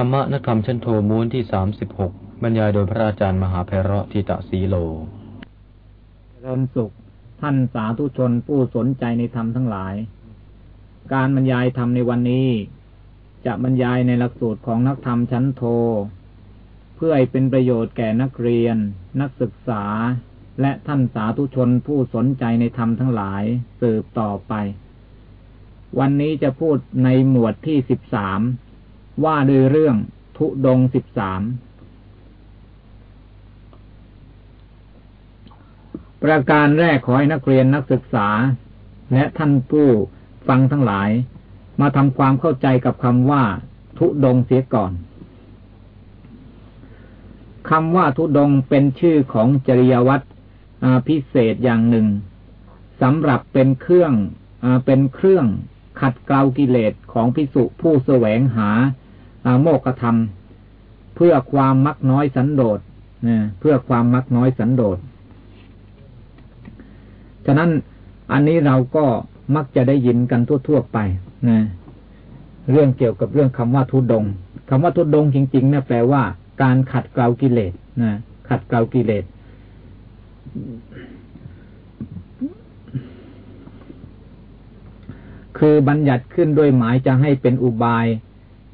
ธรรมนคำชั้นโทม้วนที่สามสิบหกบรรยายโดยพระอาจารย์มหาเพระทิตะสีโลเริญสุข ท่านสาธุชนผู้สนใจในธรรมทั้งหลาย การบรรยายธรรมในวันนี้ จะบรรยายในหลักสูตรของนักธรรมชั้นโท เพื่อให้เป็นประโยชน์แก่นักเรียน นักศึกษา และท่านสาธุชนผู้สนใจในธรรมทั้งหลายสืบต่อไป วันนี้จะพูดในหมวดที่สิบสาม ว่าด้วยเรื่องทุดงสิบสาม ประการแรกขอให้นักเรียนนักศึกษา และท่านผู้ฟังทั้งหลาย มาทำความเข้าใจกับคำว่า ทุดงเสียก่อนคำว่าทุดงเป็นชื่อของจริยวัตรพิเศษอย่างหนึ่งสำหรับเป็นเครื่องอเป็นเครื่องขัดเกลากิเลสของพิสุผู้แสวงหา โมกธรรม เพื่อความมักน้อยสันโดษเพื่อความมักน้อยสันโดษฉะนั้นอันนี้เราก็มักจะได้ยินกันทั่วๆไปนะเรื่องเกี่ยวกับเรื่องคำว่าทุดงคำว่าทุดงจริงๆเนี่ยแปลว่า การขัดเกลากิเลสนะขัดเกลากิเลส คือบัญญัติขึ้นด้วยหมายจะให้เป็นอุบาย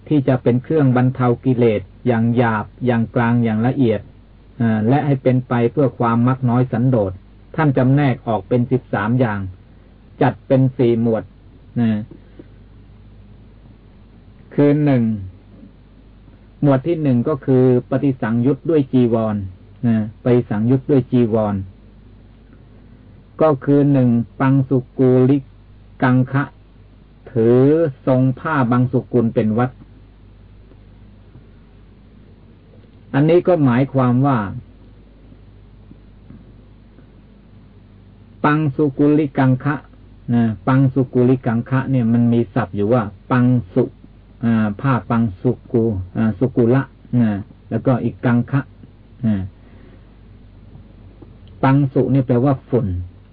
ที่จะเป็นเครื่องบรรเทากิเลสอย่างหยาบอย่างกลางอย่างละเอียดและให้เป็นไปเพื่อความมักน้อยสันโดษท่านจำแนกออกเป็นสิบสามอย่าง จัดเป็นสี่หมวดนะคือหนึ่งหมวดที่หนึ่งก็คือปฏิสังยุตด้วยจีวรนะปฏิสังยุตด้วยจีวร ก็คือหนึ่งปังสุกูลิกังคะ ถือทรงผ้าบางสุกุลเป็นวัด อันนี้ก็หมายความว่า ปังสุกุลิกังคะนะปังสุกุลิกังคะ เนี่ยมันมีศัพท์อยู่ว่า ปังสุผ้าปังสุกุสุกุละนะแล้วก็อีกกังคะนะปังสุนี่แปลว่าฝุ่น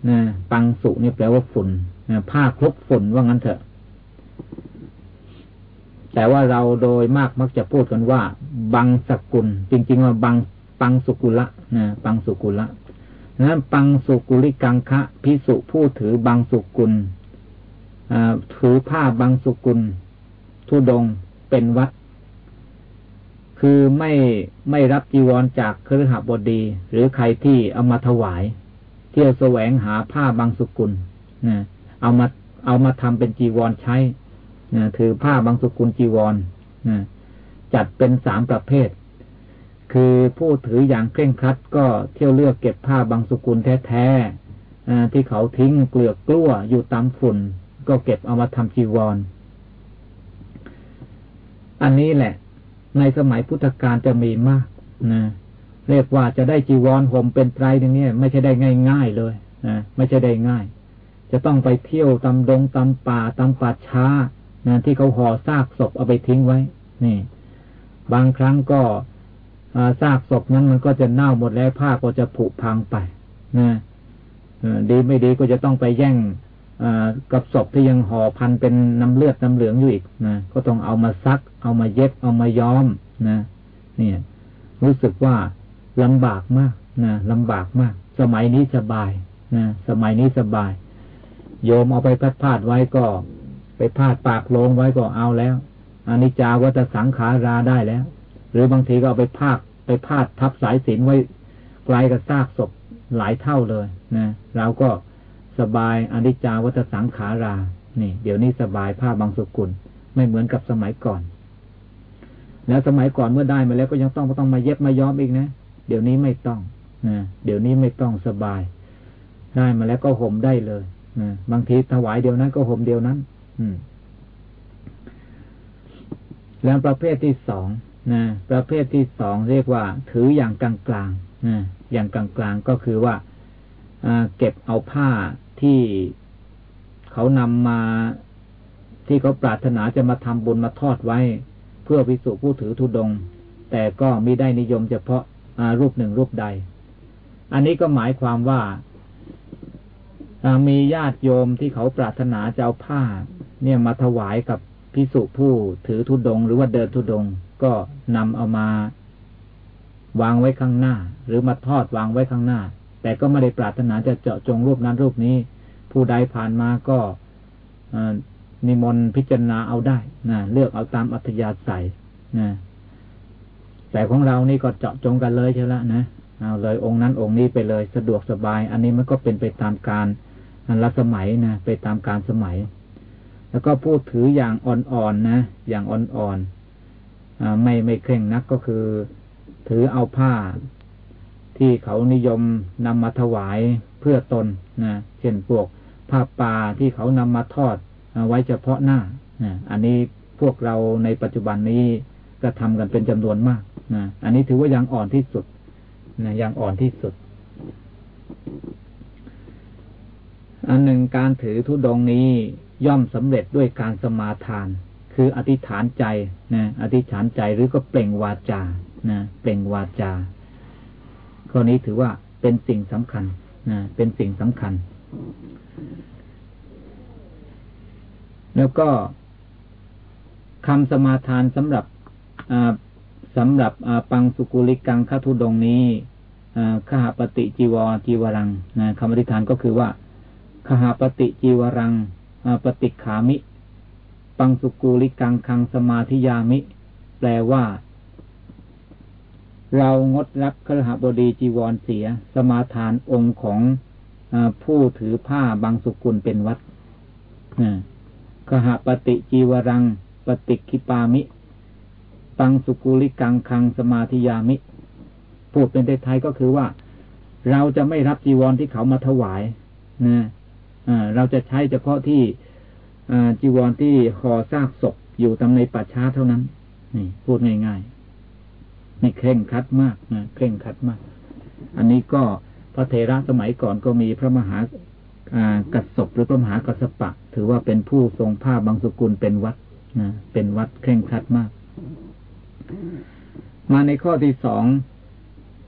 นะปังสุนี่แปลว่าฝุ่นนะผ้าคลุกฝุ่นว่างั้นเถอะ แต่ว่าเราโดยมากมักจะพูดกันว่า บังสกุล จริง ๆ ว่าบังปังสุกุละนะปังสุกุละนั้นปังสุกุลิกังคะพิสุผู้ถือบังสุกุลถือผ้าบังสุกุล ทุดงเป็นวัด คือไม่ไม่รับจีวรจากครหบดี หรือใครที่เอามาถวาย เที่ยวแสวงหาผ้าบางสุกุลนะเอามาเอามาทำเป็นจีวรใช้ ถือผ้าบางสุกุลจีวรจัดเป็นสามประเภท คือผู้ถืออย่างเคร่งครัดก็เที่ยวเลือกเก็บผ้าบางสุกุลแท้ๆที่เขาทิ้งเกลือกกลั้วอยู่ตามฝุ่น ก็เก็บเอามาทำจีวร อันนี้แหละ ในสมัยพุทธกาลจะมีมากนะเรียกว่าจะได้จีวรห่มเป็นไตรอย่างนี้ไม่ใช่ได้ง่าย ๆเลยนะไม่ใช่ได้ง่าย จะต้องไปเที่ยวตำดงตำป่าตำป่าช้า นะที่เขาห่อซากศพเอาไปทิ้งไว้ นี่ บางครั้งก็ซากศพนั้นมันก็จะเน่าหมดแล้วผ้าก็จะผุพังไปนะดีไม่ดีก็จะต้องไปแย่งกับศพที่ยังห่อพันเป็นน้ำเลือดน้ำเหลืองอยู่อีกนะก็ต้องเอามาซัก เอามาเย็บเอามาย้อมนะเนี่ย รู้สึกว่าลำบากมากนะลำบากมาก สมัยนี้สบายนะสมัยนี้สบาย โยมเอาไปพัดพาดไว้ก็ ไปพาดปากโลงไว้ก็เอาแล้วอนิจจาวัตสังขาราได้แล้ว หรือบางทีก็เอาไปพาดไปพาดทับสายสินไว้ไกลกับซากศพหลายเท่าเลยนะเราก็สบายอนิจจาวัตสังขารา นี่ เดี๋ยวนี้สบายผ้าบางสุกุล ไม่เหมือนกับสมัยก่อน แล้วสมัยก่อนเมื่อได้มาแล้วก็ยังต้องต้องมาเย็บมาย้อมอีกนะเดี๋ยวนี้ไม่ต้องนะเดี๋ยวนี้ไม่ต้องสบาย ได้มาแล้วก็ห่มได้เลยนะบางทีถวายเดียวนั้นก็ห่มเดียวนั้น แล้วประเภทที่สองนะประเภทที่สองเรียกว่า ถืออย่างกลางกลางนะอย่างกลางกลางก็คือว่าเก็บเอาผ้าที่เขานำมาที่เขาปรารถนาจะมาทำบุญมาทอดไว้ เพื่อวิสุผู้ถือธุดง แต่ก็มิได้นิยมเฉพาะรูปหนึ่งรูปใด อันนี้ก็หมายความว่า มีญาติโยมที่เขาปรารถนาจะเอาผ้า เนี่ยมาถวายกับพิสุผู้ถือธุดง หรือว่าเดินธุดง ก็นำเอามาวางไว้ข้างหน้า หรือมาทอดวางไว้ข้างหน้า แต่ก็ไม่ได้ปรารถนาจะเจาะจงรูปนั้นรูปนี้ ผู้ใดผ่านมาก็นิมนต์พิจารณาเอาได้นะเลือกเอาตามอัธยาศัยนะแต่ของเรานี่ก็เจาะจงกันเลยใช่ละนะเอาเลยองค์นั้นองค์นี้ไปเลยสะดวกสบาย อันนี้มันก็เป็นไปตามการ รัสมัยนะไปตามการสมัย แล้วก็พูดถืออย่างอ่อนๆนะอย่างอ่อนๆไม่ไม่เคร่งนักก็คือ ถือเอาผ้า ที่เขานิยมนำมาถวายเพื่อตนนะเช่นพวกผ้าป่าที่เขานำมาทอดไว้เฉพาะหน้าอันนี้พวกเราในปัจจุบันนี้ก็ทำกันเป็นจำนวนมากนะอันนี้ถือว่ายังอ่อนที่สุดนะยังอ่อนที่สุด อันหนึ่งการถือทุดงนี้ย่อมสำเร็จด้วยการสมาทาน คืออธิษฐานใจนะอธิษฐานใจหรือก็เปล่งวาจานะเปล่งวาจาข้อนี้ถือว่าเป็นสิ่งสำคัญนะเป็นสิ่งสำคัญ แล้วก็คำสมาทานสำหรับสำหรับปังสุกุลิกังคทุดงนี้ขหปฏิจีวรจีวรังนะคำอธิษฐานก็คือว่า ขหปฏิจีวรังปฏิขามิ ปังสุกุลิกังคังสมาธิยามิ แปลว่า เรางดรับครหบดีจีวรเสีย สมาทานองค์ของอผู้ถือผ้าบางสุกุลเป็นวัดขหปฏิจีวรัง ปฏิคิปามิตังสุกุลิกังคังสมาธิยามิ พูดเป็นไทยก็คือว่า เราจะไม่รับจีวรที่เขามาถวายนะ เราจะใช้เฉพาะที่จีวรที่ห่อซากศพอยู่ตามในป่าช้าเท่านั้น นี่ พูดง่ายๆนี่เคร่งคัดมากนะเคร่งคัดมาก อันนี้ก็พระเทระสมัยก่อนก็มีพระมหากัสศพหรือพระมหากัสปะ ถือว่าเป็นผู้ทรงผ้าบางสกุลเป็นวัดนะเป็นวัดเคร่งคัดมาก มาในข้อที่สอง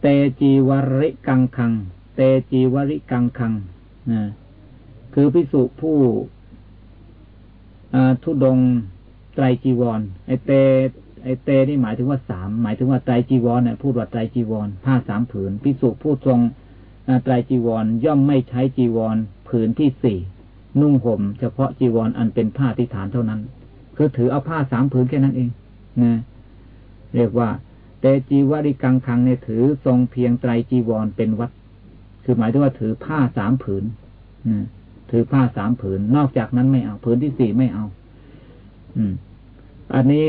เตจีวริกังคัง เตจีวริกังคังนะ คือพิสุผู้ทุดงไตรจีวร ไอเต ไอเตนี่หมายถึงว่าสามหมายถึงว่าไตรจีวรเนี่ยพูดว่าไตรจีวรผ้าสามผืนพิสุผู้ทรงไตรจีวรย่อมไม่ใช้จีวรผืนที่สี่นุ่งห่ม เฉพาะจีวรออันเป็นผ้าที่ฐานเท่านั้น คือถือเอาผ้าสามผืนแค่นั้นเองนะเรียกว่าแต่จีวริกังคังเนี่ยถือทรงเพียงไตรจีวรเป็นวัด คือหมายถึงว่าถือผ้าสามผืน ถือผ้าสามผืน นอกจากนั้นไม่เอา ผืนที่สี่ไม่เอา อืม อันนี้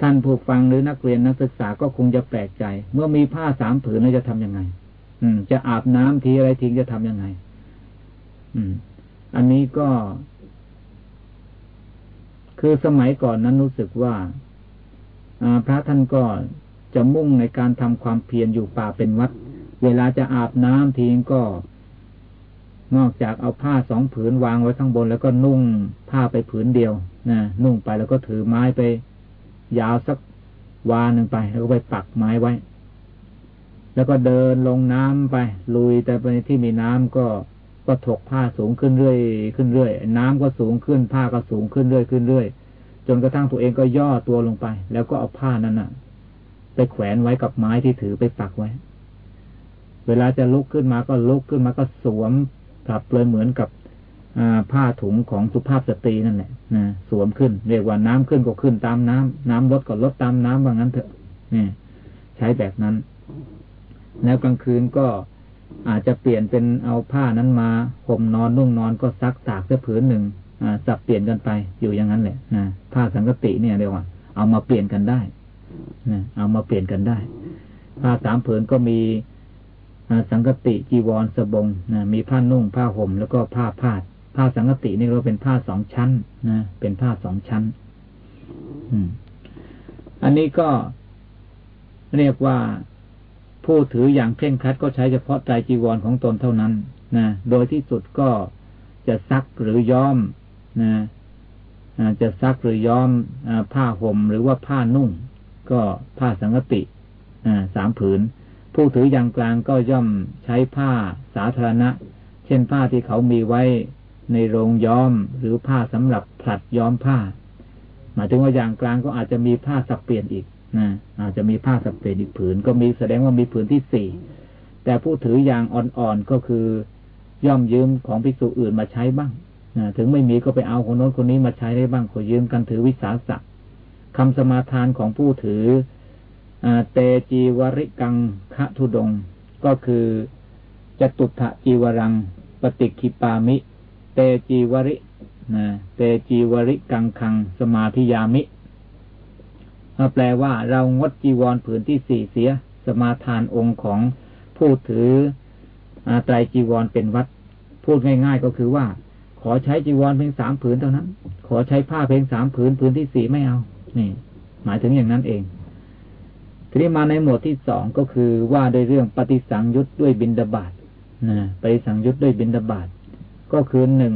ท่านผู้ฟังหรือนักเรียนนักศึกษาก็คงจะแปลกใจ เมื่อมีผ้าสามผืนแล้วจะทํำยังไง อืม จะอาบน้ำทีอะไรทิ้งจะทํำยังไง อืม อันนี้ก็ คือสมัยก่อนนั้นรู้สึกว่าพระท่านก็จะมุ่งในการทำความเพียรอยู่ป่าเป็นวัด เวลาจะอาบน้ำทิ้งก็ นอกจากเอาผ้าสองผืนวางไว้ข้างบน แล้วก็นุ่งผ้าไปผืนเดียวนะนุ่งไปแล้วก็ถือไม้ไป ยาวสักวาหนึ่งไป แล้วก็ไปปักไม้ไว้ แล้วก็เดินลงน้ำไป ลุยแต่ไปที่มีน้ำก็ก็ถกผ้าสูงขึ้นเรื่อยขึ้นเรื่อยน้ำก็สูงขึ้น ผ้าก็สูงขึ้นเรื่อยขึ้นเรื่อยจนกระทั่งตัวเองก็ย่อตัวลงไป แล้วก็เอาผ้านั้นน่ะ ไปแขวนไว้กับไม้ที่ถือไปปักไว้ เวลาจะลุกขึ้นมาก็ลุกขึ้นมาก็สวม ปรับเลยเหมือนกับผ้าถุงของสุภาพสตรีนั่นแหละนะสวมขึ้น เรียกว่าน้ำขึ้นก็ขึ้นตามน้ำน้ำลดก็ลดตามน้ำว่างั้นเถอะนี่ใช้แบบนั้น แล้วกลางคืนก็อาจจะเปลี่ยนเป็นเอาผ้านั้นมาห่มนอนนุ่งนอนก็ซักตากเสื้อผืนหนึ่งสับเปลี่ยนกันไปอยู่อย่างนั้นแหละนะผ้าสังกติเนี่ยเรียกว่า เอามาเปลี่ยนกันได้นะเอามาเปลี่ยนกันได้ผ้าสามผืนก็มี สังกติจีวรสบงนะมีผ้านุ่งผ้าห่มแล้วก็ผ้าพาด ผ้าสังกตินี่เราเป็นผ้าสองชั้นนะเป็นผ้าสองชั้น อืม อันนี้ก็เรียกว่าผู้ถืออย่างเคร่งครัดก็ใช้เฉพาะใจจีวรของตนเท่านั้นนะโดยที่สุดก็จะซักหรือย้อมนะจะซักหรือย้อมผ้าห่มหรือว่าผ้านุ่ง ก็ผ้าสังกติสามผืน ผู้ถืออย่างกลางก็ย่อมใช้ผ้าสาธารณะ เช่นผ้าที่เขามีไว้ในโรงย้อมหรือผ้าสำหรับผลัดย้อมผ้า หมายถึงว่าอย่างกลางก็อาจจะมีผ้าสับเปลี่ยนอีกนะอาจจะมีผ้าสับเปลี่ยนอีกผืน ก็มีแสดงว่ามีผืนที่สี่แต่ผู้ถืออย่างอ่อนๆก็คือย่อมยืมของภิกษุอื่นมาใช้บ้างนะถึงไม่มีก็ไปเอาคนโน้นคนนี้มาใช้ได้บ้างขอยืมกันถือวิสาสะคำสมาทานของผู้ถือ เตจีวริกังคะทุดง ก็คือจตุถะจีวรัง ปฏิคิปามิ เตจีวรินะเตจีวริกังคัง สมาธิยามิแปลว่าเรางดจีวรผืนที่สี่เสีย สมาทานองค์ของผู้ถือไตรจีวรเป็นวัด พูดง่าย ๆ ก็คือว่า ขอใช้จีวรเพียงสามผืนเท่านั้น ขอใช้ผ้าเพียงสามผืนผืนที่สี่ไม่เอา นี่ หมายถึงอย่างนั้นเอง ทีนี้มาในหมวดที่สองก็คือว่าโดยเรื่องปฏิสังยุตด้วยบินดาบาตนะปฏิสังยุตด้วยบินดาบาตก็คือหนึ่ง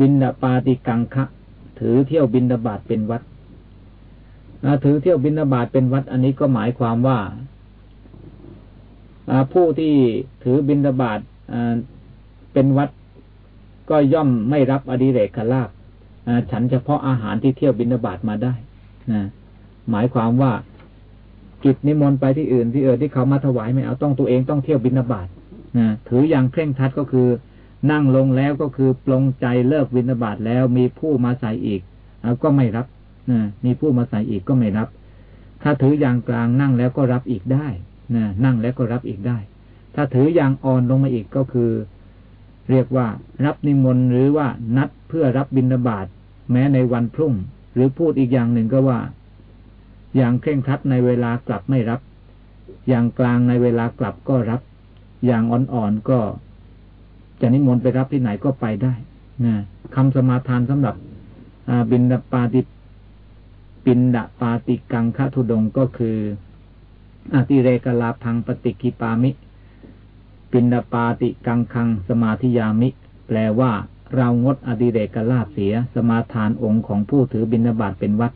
บินดาปาติกังคะ ถือเที่ยวบินดาบาตเป็นวัดถือเที่ยวบินดาบาตเป็นวัด อันนี้ก็หมายความว่าผู้ที่ถือบินดาบาตเป็นวัดก็ย่อมไม่รับอดิเรกขลาบฉันเฉพาะอาหารที่เที่ยวบินดาบาตมาได้นะหมายความว่า กิจนิมนต์ไปที่อื่นที่เออที่เขามาถวายไม่เอาต้องตัวเองต้องเที่ยวบินบาตนะถืออย่างเคร่งทัดก็คือ นั่งลงแล้วก็คือปลงใจเลิกบินบาตแล้วมีผู้มาใส่อีกก็ไม่รับนะมีผู้มาใส่อีกก็ไม่รับ ถ้าถืออย่างกลางนั่งแล้วก็รับอีกได้นะนั่งแล้วก็รับอีกได้ ถ้าถืออย่างอ่อนลงมาอีกก็คือ เรียกว่า รับนิมนต์หรือว่านัดเพื่อรับบิณฑบาตแม้ในวันพรุ่ง หรือพูดอีกอย่างหนึ่งก็ว่า อย่างเคร่งครัดในเวลากลับไม่รับ อย่างกลางในเวลากลับก็รับ อย่างอ่อนๆก็ จะนิมนต์ไปรับที่ไหนก็ไปได้นะคำสมาทานสำหรับบินดปาติปินดาปาติกังคะทุดงก็คืออติเรกลาพังปฏิกิปามิ ปินดาปาติกังคัง สมาธิยามิ แปลว่าเรางดอดิเรกลาบเสีย สมาทานองค์ของผู้ถือบินาบาตเป็นวัด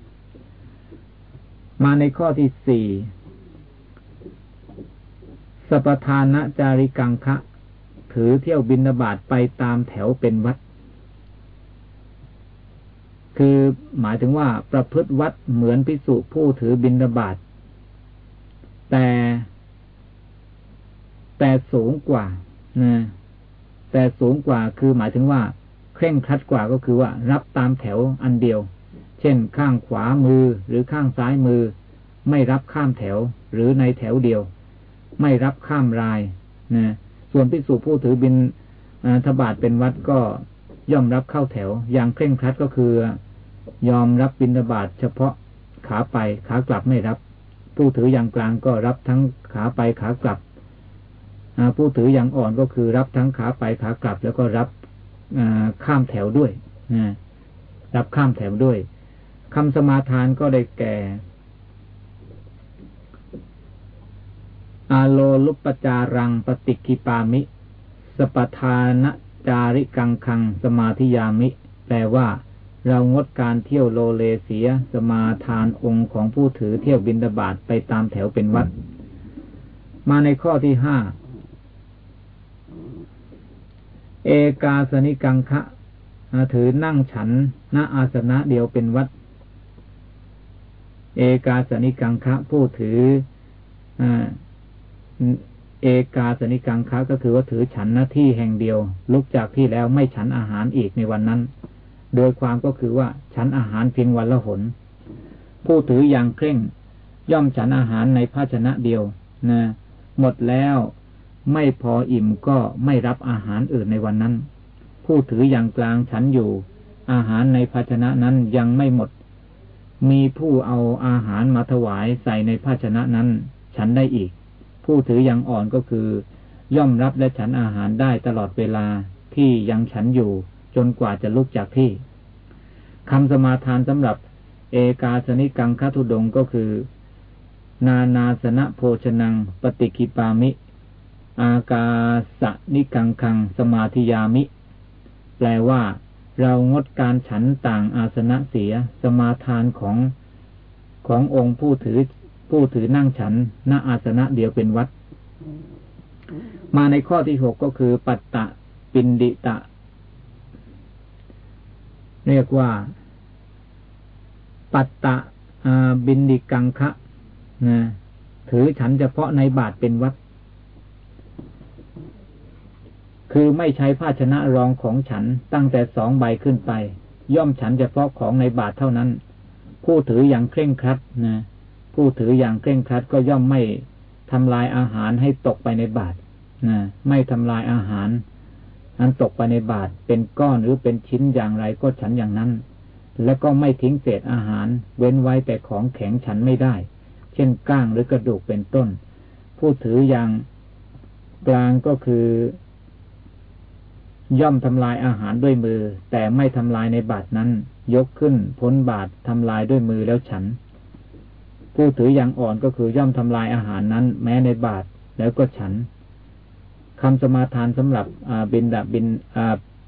มาในข้อที่สี่สปทานะจาริกังคะ ถือเที่ยวบินาบาตไปตามแถวเป็นวัด คือหมายถึงว่าประพฤติวัดเหมือนพิสุผู้ถือบินาบาตแต่แต่สูงกว่านะแต่สูงกว่าคือหมายถึงว่าเคร่งครัดกว่าก็คือว่า รับตามแถวอันเดียว เช่นข้างขวามือหรือข้างซ้ายมือ ไม่รับข้ามแถวหรือในแถวเดียว ไม่รับข้ามรายนะส่วนพิสุผู้ถือบินทบาทเป็นวัดก็ย่อมรับเข้าแถว อย่างเคร่งครัดก็คือ ยอมรับบิณฑบาตเฉพาะขาไปขากลับไม่รับ ผู้ถืออย่างกลางก็รับทั้งขาไปขากลับผู้ถืออย่างอ่อนก็คือรับทั้งขาไปขากลับ แล้วก็รับข้ามแถวด้วยรับข้ามแถวด้วย คำสมาทานก็ได้แก่ อาโลลุปจารังปฏิกิปามิ สปทานจาริกังคังสมาธิยามิ แปลว่า เรางดการเที่ยวโลเลเสีย สมาทานองค์ของผู้ถือเที่ยวบินดาบาตไปตามแถวเป็นวัด มาในข้อที่ห้าเอกาสนิกังคะถือนั่งฉันณอาสนะเดียวเป็นวัด เอกาสนิกังคะผู้ถือเอกาสนิกังคะก็คือว่าถือฉันหน้าที่แห่งเดียว ลุกจากที่แล้วไม่ฉันอาหารอีกในวันนั้น โดยความก็คือว่าฉันอาหารเพียงวันละหน ผู้ถืออย่างเคร่ง ย่อมฉันอาหารในภาชนะเดียวนะหมดแล้วไม่พออิ่มก็ไม่รับอาหารอื่นในวันนั้น ผู้ถืออย่างกลางฉันอยู่ อาหารในภาชนะนั้นยังไม่หมด มีผู้เอาอาหารมาถวายใส่ในภาชนะนั้น ฉันได้อีก ผู้ถืออย่างอ่อนก็คือ ย่อมรับและฉันอาหารได้ตลอดเวลาที่ยังฉันอยู่ จนกว่าจะลุกจากที่คำสมาทานสำหรับเอกาสนิกังคัตุดงก็คือ นานาสนะโภชนัง ปฏิคิปามิ อากาสนิกังคัง สมาธิยามิ แปลว่า เรางดการฉันต่างอาสนะเสีย สมาทานของขององค์ผู้ถือผู้ถือนั่งฉันณอาสนะเดียวเป็นวัด มาในข้อที่หกก็คือ ปัตตะปินดิตะ เรียกว่า ปัตตะบินดิกังคะนะถือฉันเฉพาะในบาทเป็นวัด คือไม่ใช้ภาชนะรองของฉันตั้งแต่สองใบขึ้นไป ย่อมฉันเฉพาะของในบาทเท่านั้น ผู้ถืออย่างเคร่งครัดนะผู้ถืออย่างเคร่งครัดก็ย่อมไม่ทำลายอาหารให้ตกไปในบาตรนะไม่ทำลายอาหารอันตกไปในบาตรเป็นก้อนหรือเป็นชิ้นอย่างไรก็ฉันอย่างนั้น แล้วก็ไม่ทิ้งเศษอาหาร เว้นไว้แต่ของแข็งฉันไม่ได้ เช่นก้างหรือกระดูกเป็นต้น ผู้ถืออย่างกลางก็คือ ย่อมทำลายอาหารด้วยมือ แต่ไม่ทำลายในบาทนั้น ยกขึ้นพ้นบาททำลายด้วยมือแล้วฉัน ผู้ถืออย่างอ่อนก็คือย่อมทำลายอาหารนั้น แม้ในบาทแล้วก็ฉันคำสมาทานสำหรับบินดาบิน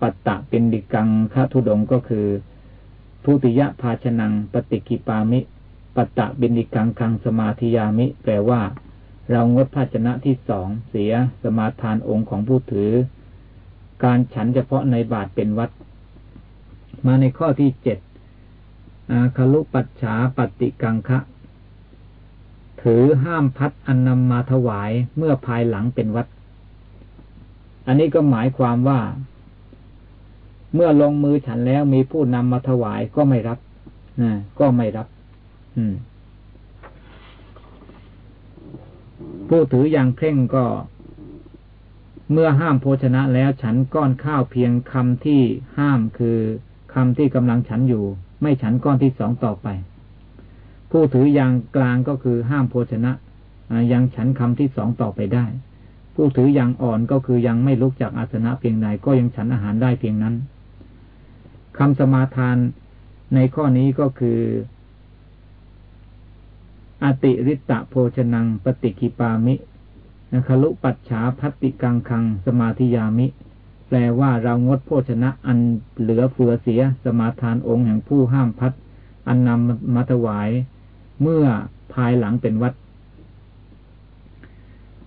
ปัตตะเป็นดิกังคทุดงก็คือทุติยภาชนังปฏิกิปามิ ปัตตะบินดิกังคังสมาธิยามิ แปลว่า เรางดภาชนะที่สองเสียสมาทานองค์ของผู้ถือ การฉันเฉพาะในบาทเป็นวัด มาในข้อที่เจ็ดอาคลุปัจฉาปฏิกังคะ ถือห้ามพัดอันนำมาถวายเมื่อภายหลังเป็นวัด อันนี้ก็หมายความว่า เมื่อลงมือฉันแล้วมีผู้นำมาถวายก็ไม่รับนะก็ไม่รับ อืม ผู้ถืออย่างเคร่งก็ เมื่อห้ามโภชนะแล้วฉันก้อนข้าวเพียงคำที่ห้ามคือคำที่กำลังฉันอยู่ ไม่ฉันก้อนที่สองต่อไป ผู้ถืออย่างกลางก็คือห้ามโภชนะยังฉันคำที่สองต่อไปได้ ผู้ถืออย่างอ่อนก็คือยังไม่ลุกจากอาสนะเพียงใดก็ยังฉันอาหารได้เพียงนั้นคำสมาทานในข้อนี้ก็คือ อติริตะโภชนังปฏิกิปามิ นะคลุปัจฉาพัตติกังคัง สมาธิยามิ แปลว่าเรางดโภชนะอันเหลือเฟือเสียสมาทานองค์แห่งผู้ห้ามพัด อันนำมาถวาย เมื่อภายหลังเป็นวัด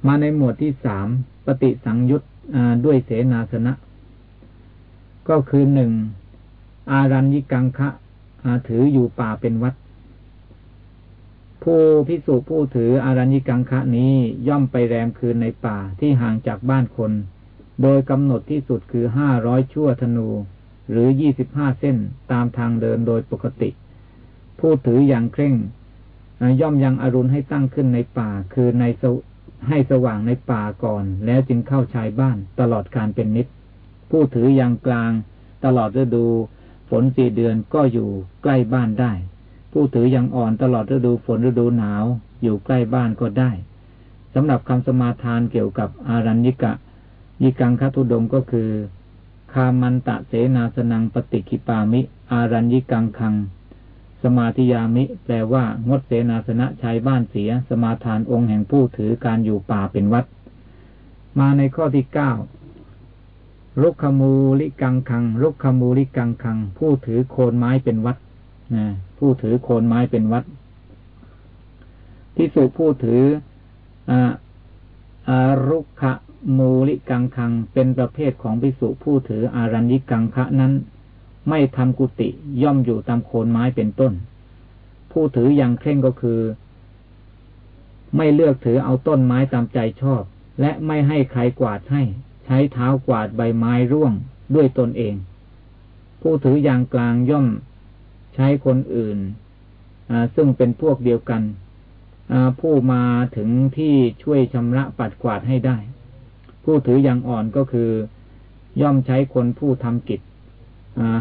มาในหมวดที่สามปฏิสังยุตด้วยเสนาสนะ ก็คือหนึ่งอารัญญิกังคะถืออยู่ป่าเป็นวัด ผู้พิสูจผู้ถืออารัญญิกังคะนี้ย่อมไปแรมคืนในป่าที่ห่างจากบ้านคน โดยกำหนดที่สุดคือห้าร้อยชั่วธนู หรือยี่สิบห้าเส้นตามทางเดินโดยปกติ ผู้ถืออย่างเคร่ง ย่อมยังอรุณให้ตั้งขึ้นในป่าคือในให้สว่างในป่าก่อน แล้วจึงเข้าชายบ้านตลอดการเป็นนิด ผู้ถืออย่างกลาง ตลอดฤดู ฝนสี่เดือนก็อยู่ใกล้บ้านได้ ผู้ถืออย่างอ่อนตลอดฤดูฝนฤดูหนาว อยู่ใกล้บ้านก็ได้สำหรับคำสมาทานเกี่ยวกับอารัญญิกะยิกังคทุดงก็คือ คามันตะเสนาสนังปฏิคิปามิ อารัญญิกังคัง สมาธิยามิ แปลว่างดเสนาสนะชายบ้านเสีย สมาทานองค์แห่งผู้ถือการอยู่ป่าเป็นวัด มาในข้อที่เก้ารุกขมูลิกังคังรุกขมูลิกังคัง ผู้ถือโคนไม้เป็นวัด นะผู้ถือโคนไม้เป็นวัดที่สุผู้ถืออารุกขมูลิกังคัง เป็นประเภทของพิสุผู้ถืออารัญญิกังคะนั้น ไม่ทำกุฏิย่อมอยู่ตามโคนไม้เป็นต้น ผู้ถืออย่างเคร่งก็คือ ไม่เลือกถือเอาต้นไม้ตามใจชอบ และไม่ให้ใครกวาดให้ ใช้เท้ากวาดใบไม้ร่วงด้วยตนเอง ผู้ถืออย่างกลางย่อม ช้คนอื่นซึ่งเป็นพวกเดียวกันผู้มาถึงที่ช่วยชำระปัดกวาดให้ได้ ผู้ถืออย่างอ่อนก็คือย่อมใช้คนผู้ทำกิจ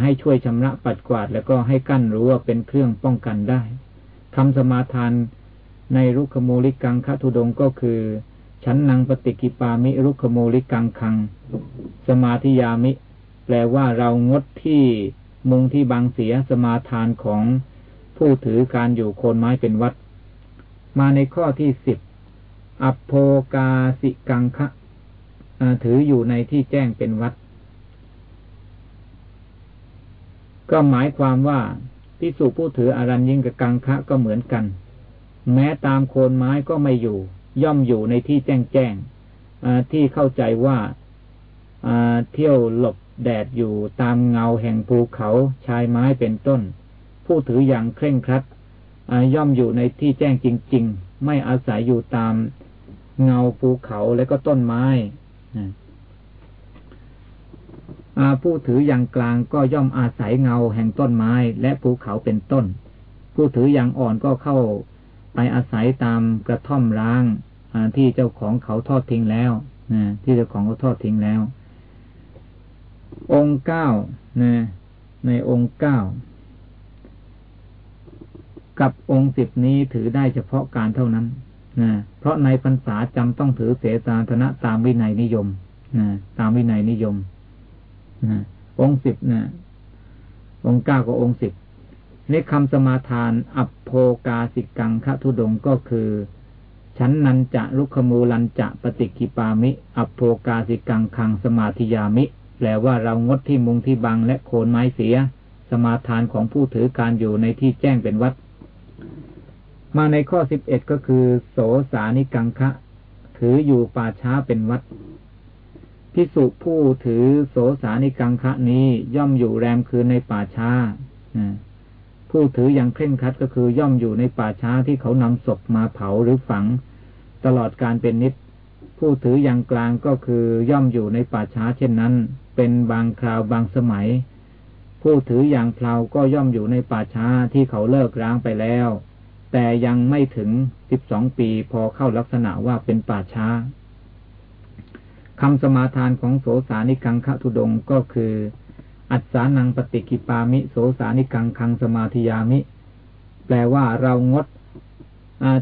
ให้ช่วยชำระปัดกวาด แล้วก็ให้กั้นรู้ว่าเป็นเครื่องป้องกันได้คำสมาทานในรุกขโมลิกังคทุดงก็คือฉันนางปฏิกิปามิรุกขโมลิกังคัง สมาธิยามิ แปลว่าเรางดที่ มุงที่บางเสียสมาทานของผู้ถือการอยู่โคนไม้เป็นวัด มาในข้อที่สิบอัปโภกาสิกังคะถืออยู่ในที่แจ้งเป็นวัด ก็หมายความว่าพิสุผู้ถืออรัญญิงกับกังคะก็เหมือนกัน แม้ตามโคนไม้ก็ไม่อยู่ ย่อมอยู่ในที่แจ้งแจ้งที่เข้าใจว่าเที่ยวหลบ แดดอยู่ตามเงาแห่งภูเขาชายไม้เป็นต้น ผู้ถืออย่างเคร่งครัดย่อมอยู่ในที่แจ้งจริง ๆ ไม่อาศัยอยู่ตามเงาภูเขาและก็ต้นไม้ผู้ถืออย่างกลางก็ย่อมอาศัยเงาแห่งต้นไม้และภูเขาเป็นต้น ผู้ถืออย่างอ่อนก็เข้าไปอาศัยตามกระท่อมร้างที่เจ้าของเขาทอดทิ้งแล้วที่เจ้าของเขาทอดทิ้งแล้ว องค์เก้านะในองค์เก้ากับองค์สิบนี้ถือได้เฉพาะการเท่านั้นนะเพราะในพรรษาจำต้องถือเสสาธนะตามวินัยนิยมนะตามวินัยนิยมนะองค์สิบนะองค์เก้ากับองค์สิบในคำสมาทาน อัปโพกาสิกังคะทุดงก็คือฉันนันจะลุคมูลันจะปฏิกิปามิ อัปโพกาสิกังคังสมาธิยามิ แปลว่าเรางดที่มุงที่บังและโคนไม้เสีย สมาทานของผู้ถือการอยู่ในที่แจ้งเป็นวัด มาในข้อสิบเอ็ดก็คือ โสสานิกังคะ ถืออยู่ป่าช้าเป็นวัดพิสุผู้ถือโสสานิกังคะนี้ย่อมอยู่แรมคืนในป่าช้าผู้ถืออย่างเคร่งครัดก็คือย่อมอยู่ในป่าช้าที่เขานำศพมาเผาหรือฝัง ตลอดการเป็นนิด ผู้ถืออย่างกลางก็คือย่อมอยู่ในป่าช้าเช่นนั้น เป็นบางคราวบางสมัย ผู้ถืออย่างเพลาก็ย่อมอยู่ในป่าช้าที่เขาเลิกร้างไปแล้ว แต่ยังไม่ถึงสิบสองปีพอเข้าลักษณะว่าเป็นป่าช้าคำสมาทานของโสสานิกังคะทุดงก็คือ อัศานังปฏิกิปามิ โสสานิกังคังสมาธิยามิ แปลว่าเรางด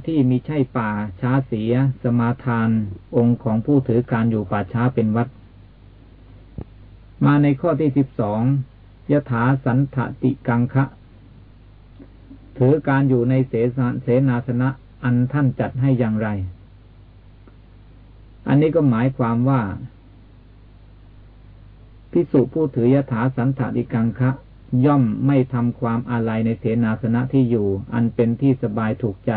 ที่มีใช่ป่าช้าเสีย สมาทาน องค์ของผู้ถือการอยู่ป่าช้าเป็นวัด มาในข้อที่สิบสองยถาสันติกังคะถือการอยู่ในเสสเสนาสนะอันท่านจัดให้อย่างไร อันนี้ก็หมายความว่าพิสุผู้ถือยถาสันติกังคะย่อมไม่ทำความอาลัยในเสนาสนะที่อยู่ อันเป็นที่สบายถูกใจ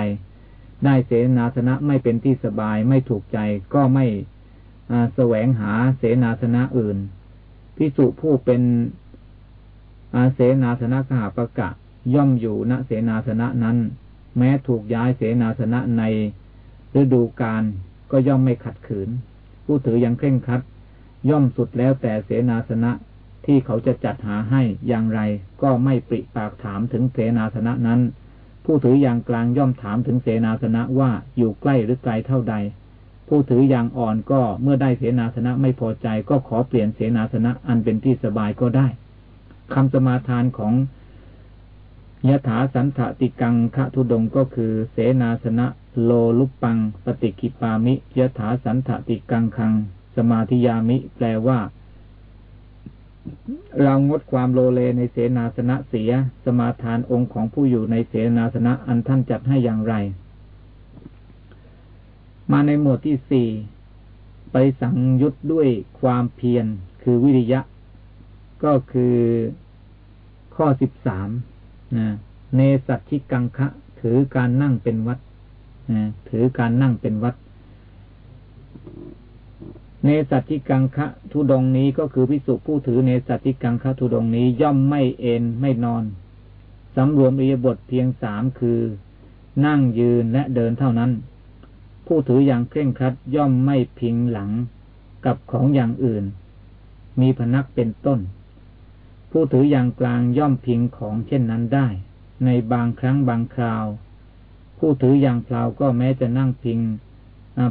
ได้เสนาสนะไม่เป็นที่สบายไม่ถูกใจ ก็ไม่แสวงหาเสนาสนะอื่น พิสุผู้เป็นอาเสนาสนะขหาประกะ ย่อมอยู่ณเสนาสนะนั้น แม้ถูกย้ายเสนาสนะในฤดูกาลก็ย่อมไม่ขัดขืน ผู้ถือยังเคร่งครัด ย่อมสุดแล้วแต่เสนาสนะที่เขาจะจัดหาให้อย่างไร ก็ไม่ปริปากถามถึงเสนาสนะนั้น ผู้ถืออย่างกลางย่อมถามถึงเสนาสนะว่าอยู่ใกล้หรือไกลเท่าใด ผู้ถืออย่างอ่อนก็เมื่อได้เสนาสนะไม่พอใจก็ขอเปลี่ยนเสนาสนะอันเป็นที่สบายก็ได้คำสมาทานของยถาสันถติกังคะทุดงก็คือ เสนาสนะโลลุปปัง ปฏิกิปามิยถาสันถติกังคัง สมาธิยามิ แปลว่า เรางดความโลเลในเสนาสนะเสีย สมาทานองค์ของผู้อยู่ในเสนาสนะอันท่านจัดให้อย่างไร มาในหมวดที่สี่ไปสังยุตด้วยความเพียรคือวิริยะ ก็คือข้อสิบสามนะเนสัตชิกังคะ ถือการนั่งเป็นวัดนะถือการนั่งเป็นวัด เนสัตชิกังคะทุดงนี้ก็คือพิสุผู้ถือเนสัตชิกังคะทุดงนี้ย่อมไม่เอนไม่นอนสำรวมอิยบทเพียงสามคือ นั่งยืนและเดินเท่านั้น ผู้ถืออย่างเคร่งครัดย่อมไม่พิงหลังกับของอย่างอื่น มีพนักเป็นต้น ผู้ถืออย่างกลางย่อมพิงของเช่นนั้นได้ ในบางครั้งบางคราว ผู้ถืออย่างเปล่าก็แม้จะนั่งพิง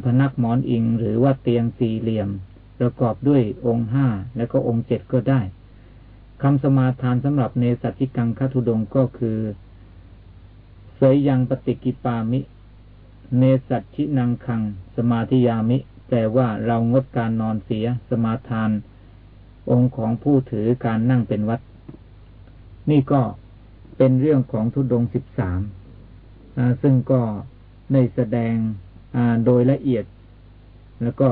พนักหมอนอิงหรือว่าเตียงสี่เหลี่ยม ประกอบด้วยองค์ห้าและก็องค์เจ็ดก็ได้คำสมาทานสำหรับเนสัติกังคทุดงก็คือเสยยังปฏิกิปามิ เนสัชินังคัง สมาธิยามิ แปลว่าเรางดการนอนเสีย สมาทาน องค์ของผู้ถือการนั่งเป็นวัด นี่ก็เป็นเรื่องของทุดงสิบสามซึ่งก็ได้แสดงโดยละเอียด แล้วก็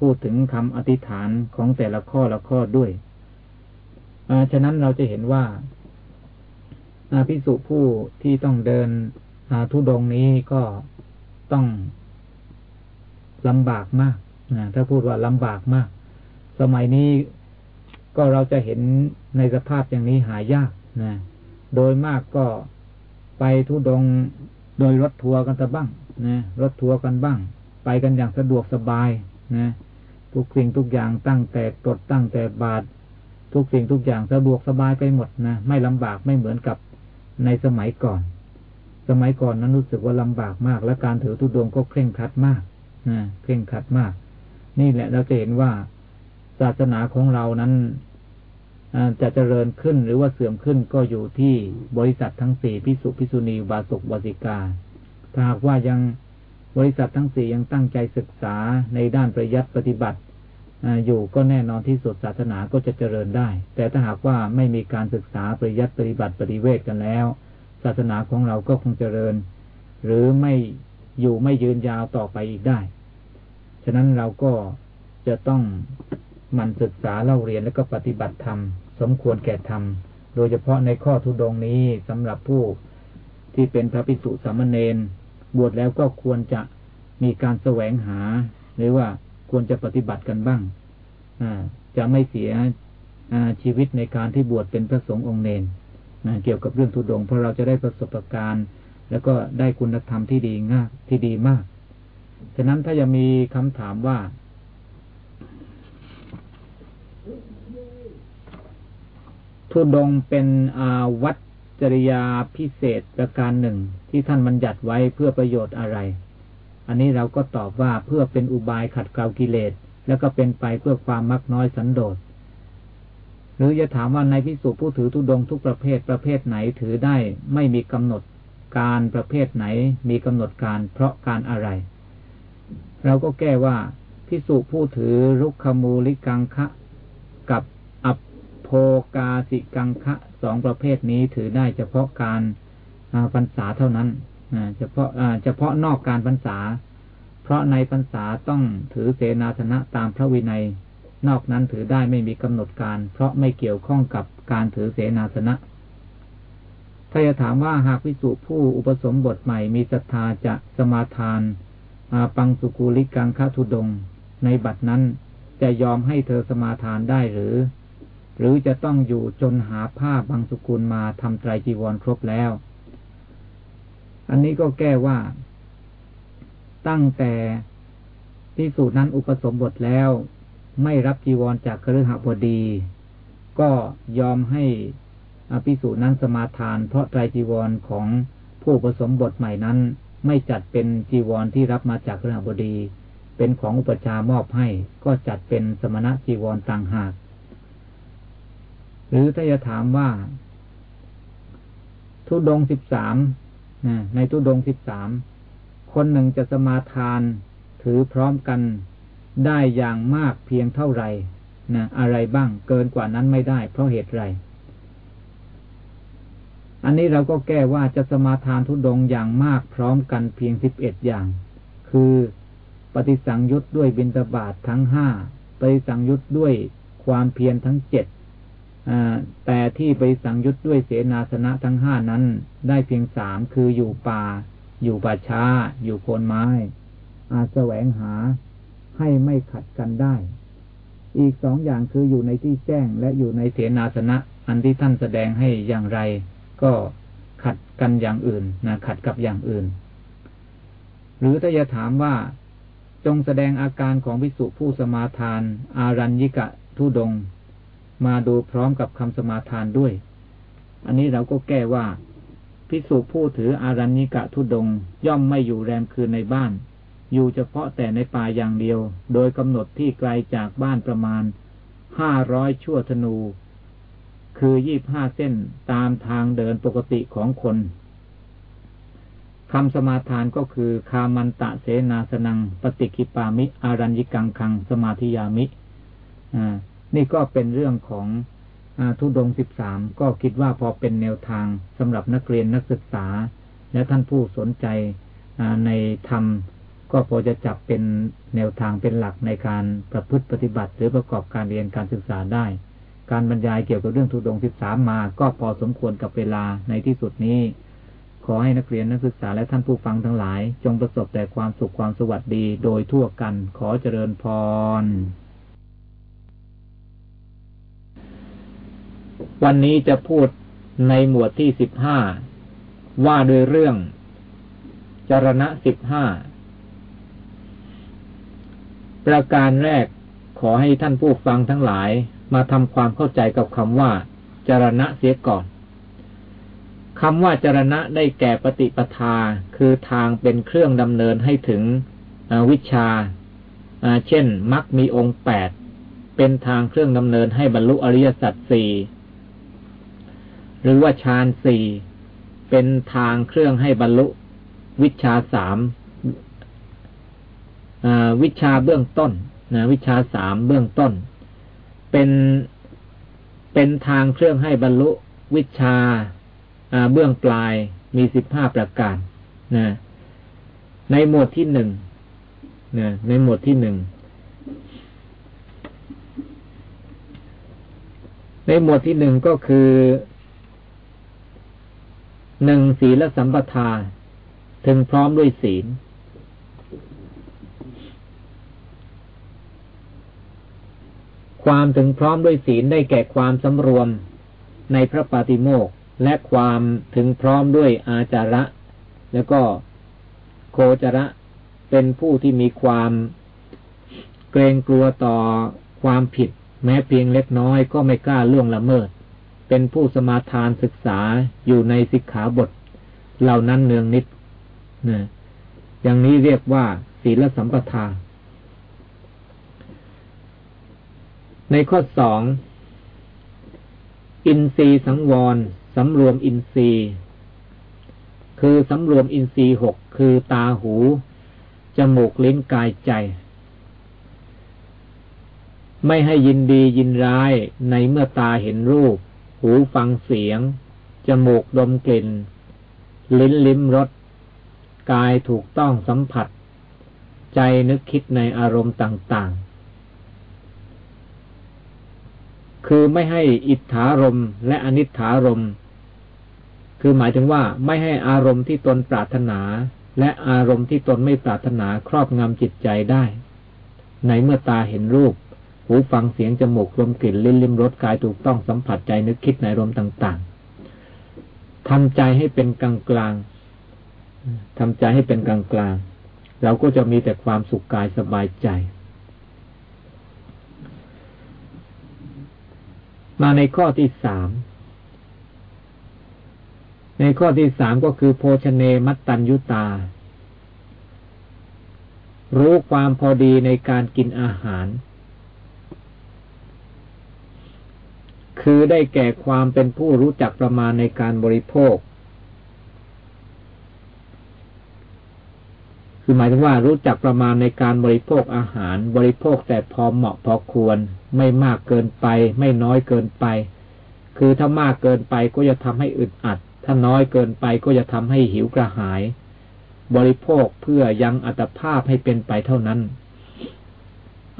พูดถึงคำอธิษฐานของแต่ละข้อละข้อด้วยฉะนั้นเราจะเห็นว่าพิสุผู้ที่ต้องเดินทุดงนี้ก็ ต้องลำบากมากถ้าพูดว่าลำบากมาก สมัยนี้ก็เราจะเห็นในสภาพอย่างนี้หายากนะโดยมากก็ไปทุดงโดยรถทัวร์กันตะบ้างนะรถทัวร์กันบ้าง ไปกันอย่างสะดวกสบายนะทุกสิ่งทุกอย่างตั้งแต่กดตั้งแต่บาท ทุกสิ่งทุกอย่างสะดวกสบายไปหมดนะไม่ลำบากไม่เหมือนกับในสมัยก่อน สมัยก่อนนั้นรู้สึกว่าลำบากมาก และการถือทุดงก็เคร่งครัดมากนะเคร่งครัดมาก นี่แหละเราจะเห็นว่าศาสนาของเรานั้นจะเจริญขึ้นหรือว่าเสื่อมขึ้นก็อยู่ที่บริษัททั้งสี่พิสุพิสุณีบาสกบาสิกา ถ้าหากว่ายังบริษัททั้งสี่ยังตั้งใจศึกษาในด้านประยัติปฏิบัติอยู่ก็แน่นอนที่สุดศาสนาก็จะเจริญได้ แต่ถ้าหากว่าไม่มีการศึกษาประยัติปฏิบัติปฏิเวทกันแล้ว ศาสนาของเราก็คงเจริญ หรือไม่อยู่ไม่ยืนยาวต่อไปอีกได้ ฉะนั้นเราก็จะต้องมันศึกษาเล่าเรียนแล้วก็ปฏิบัติธรรม สมควรแก่ธรรม โดยเฉพาะในข้อทุดงนี้สำหรับผู้ที่เป็นพระภิกษุสามเณรบวชแล้วก็ควรจะมีการแสวงหา หรือว่าควรจะปฏิบัติกันบ้างจะไม่เสียชีวิตในการที่บวชเป็นพระสงฆ์องค์เนน เกี่ยวกับเรื่องทุดง เพราะเราจะได้ประสบการณ์ แล้วก็ได้คุณธรรมที่ดีงากที่ดีมาก ฉะนั้นถ้าจะมีคำถามว่า ทุดงเป็นอาวัตจริยาพิเศษประการหนึ่ง ที่ท่านบัญญัติไว้เพื่อประโยชน์อะไร อันนี้เราก็ตอบว่าเพื่อเป็นอุบายขัดเกลากิเลส แล้วก็เป็นไปเพื่อความมักน้อยสันโดษ หรือจะถามว่าในพิสุผู้ถือทุดงทุกประเภทประเภทไหนถือได้ไม่มีกำหนดการประเภทไหนมีกำหนดการเพราะการอะไร เราก็แก้ว่าพิสุผู้ถือรุกขมูลิกังคะกับอัปโพกาสิกังคะสองประเภทนี้ถือได้เฉพาะการพรรษาเท่านั้นเฉพาะเฉพาะนอกการพรรษา เพราะในพรรษาต้องถือเสนาสนะตามพระวินัย นอกนั้นถือได้ไม่มีกำหนดการ เพราะไม่เกี่ยวข้องกับการถือเสนาสนะ ถ้าจะถามว่าหากวิสุผู้อุปสมบทใหม่มีศรัทธาจะสมาทานปังสุกูลิกังคทุดง ในบัดนั้นจะยอมให้เธอสมาทานได้หรือ หรือจะต้องอยู่จนหาผ้าบางสุกุลมาทำไตรจีวรครบแล้ว อันนี้ก็แก้ว่า ตั้งแต่ที่สูตรนั้นอุปสมบทแล้ว ไม่รับจีวรจากเคฤหบดี ก็ยอมให้อภิสูจนั้นสมาทาน เพราะไตรจีวรของผู้ผสมบทใหม่นั้น ไม่จัดเป็นจีวรที่รับมาจากเคฤหบดี เป็นของอุปชามอบให้ ก็จัดเป็นสมณะจีวรต่างหาก หรือถ้าจะถามว่า ทุดงสิบสามในทุดงสิบสามคนหนึ่งจะสมาทานถือพร้อมกัน ได้อย่างมากเพียงเท่าไหร่นะอะไรบ้างเกินกว่านั้นไม่ได้ เพราะเหตุไร อันนี้เราก็แก้ว่าจะสมาทานทุดงอย่างมากพร้อมกันเพียงสิบเอ็ดอย่าง คือปฏิสังยุตด้วยบินตบาททั้งห้าปฏิสังยุตด้วยความเพียรทั้งเจ็ดแต่ที่ไปสังยุตด้วยเสนาสนะทั้งห้านั้น ได้เพียงสามคืออยู่ป่า อยู่ป่าช้า อยู่โคนไม้ อาแสวงหา ให้ไม่ขัดกันได้ อีกสองอย่างคืออยู่ในที่แจ้งและอยู่ในเสนาสนะ อันที่ท่านแสดงให้อย่างไร ก็ขัดกันอย่างอื่นนะขัดกับอย่างอื่น หรือถ้าจะถามว่าจงแสดงอาการของวิสุผู้สมาทาน อารัญญิกะทุดง มาดูพร้อมกับคำสมาทานด้วย อันนี้เราก็แก้ว่าพิสุผู้ถืออารัญญิกะทุดง ย่อมไม่อยู่แรมคืนในบ้าน อยู่เฉพาะแต่ในป่าอย่างเดียว โดยกำหนดที่ไกลจากบ้านประมาณห้าร้อยชั่วธนู คือยี่บห้าเส้นตามทางเดินปกติของคนคำสมาทานก็คือ คามันตะเสนาสนัง ปฏิกิปามิ อารัญญิกังคัง สมาธิยามิอ่านี่ก็เป็นเรื่องของอทุดงสิบสามก็คิดว่าพอเป็นแนวทางสำหรับนักเรียนนักศึกษา และท่านผู้สนใจในธรรม ก็พอจะจับเป็นแนวทางเป็นหลักในการประพฤติปฏิบัติ หรือประกอบการเรียนการศึกษาได้ การบรรยายเกี่ยวกับเรื่องทุดงสิบสามมา ก็พอสมควรกับเวลาในที่สุดนี้ ขอให้นักเรียนนักศึกษาและท่านผู้ฟังทั้งหลาย จงประสบแต่ความสุขความสวัสดีโดยทั่วกัน ขอเจริญพร วันนี้จะพูดในหมวดที่สิบห้าว่าโดยเรื่องจรณะสิบห้า ประการแรกขอให้ท่านผู้ฟังทั้งหลายมาทำความเข้าใจกับคำว่า จรณะเสียก่อนคำว่าจรณะได้แก่ปฏิปทา คือทางเป็นเครื่องดำเนินให้ถึงวิชา เช่นมักมีองค์แปดเป็นทางเครื่องดำเนินให้บรรลุอริยสัจสี่หรือว่าฌานสี่เป็นทางเครื่องให้บรรลุวิชาสาม วิชาเบื้องต้นนะวิชาสามเบื้องต้น เป็นเป็นทางเครื่องให้บรรลุวิชาเบื้องปลายมีสิบห้าประการนะในหมวดที่หนึ่งนะในหมวดที่หนึ่งในหมวดที่หนึ่งก็คือหนึ่งศีลสัมปทา ถึงพร้อมด้วยศีล ความถึงพร้อมด้วยศีลได้แก่ความสำรวมในพระปาติโมกและความถึงพร้อมด้วยอาจาระ แล้วก็โคจระเป็นผู้ที่มีความเกรงกลัวต่อความผิด แม้เพียงเล็กน้อยก็ไม่กล้าล่วงละเมิด เป็นผู้สมาทานศึกษาอยู่ในสิกขาบท เหล่านั้นเนืองนิดนะอย่างนี้เรียกว่า ศีลสัมปทา ในข้อสองอินทรีสังวรสำรวมอินทรีย์คือสำรวมอินทรีย์หกคือตาหู จมูกลิ้นกายใจ ไม่ให้ยินดียินร้ายในเมื่อตาเห็นรูป หูฟังเสียง จมูกดมกลิ่น ลิ้นลิ้มรสกายถูกต้องสัมผัส ใจนึกคิดในอารมณ์ต่าง ๆ คือไม่ให้อิทธารมและอนิถารมคือหมายถึงว่าไม่ให้อารมณ์ที่ตนปรารถนา และอารมณ์ที่ตนไม่ปรารถนาครอบงำจิตใจได้ ในเมื่อตาเห็นรูป หูฟังเสียงจมูกลมกลิ่นลิ้นลิ้มรสกายถูกต้องสัมผัสใจนึกคิดในอารมณ์ต่างๆทำใจให้เป็นกลางกลางทำใจให้เป็นกลางกลางเราก็จะมีแต่ความสุขกายสบายใจ มาในข้อที่สาม ในข้อที่สามก็คือโภชเนมัตตัญยุตา รู้ความพอดีในการกินอาหาร คือได้แก่ความเป็นผู้รู้จักประมาณในการบริโภค คือหมายถึงว่ารู้จักประมาณในการบริโภคอาหาร บริโภคแต่พอเหมาะพอควร ไม่มากเกินไป ไม่น้อยเกินไป คือถ้ามากเกินไปก็จะทำให้อึดอัด ถ้าน้อยเกินไปก็จะทำให้หิวกระหาย บริโภคเพื่อยังอัตภาพให้เป็นไปเท่านั้น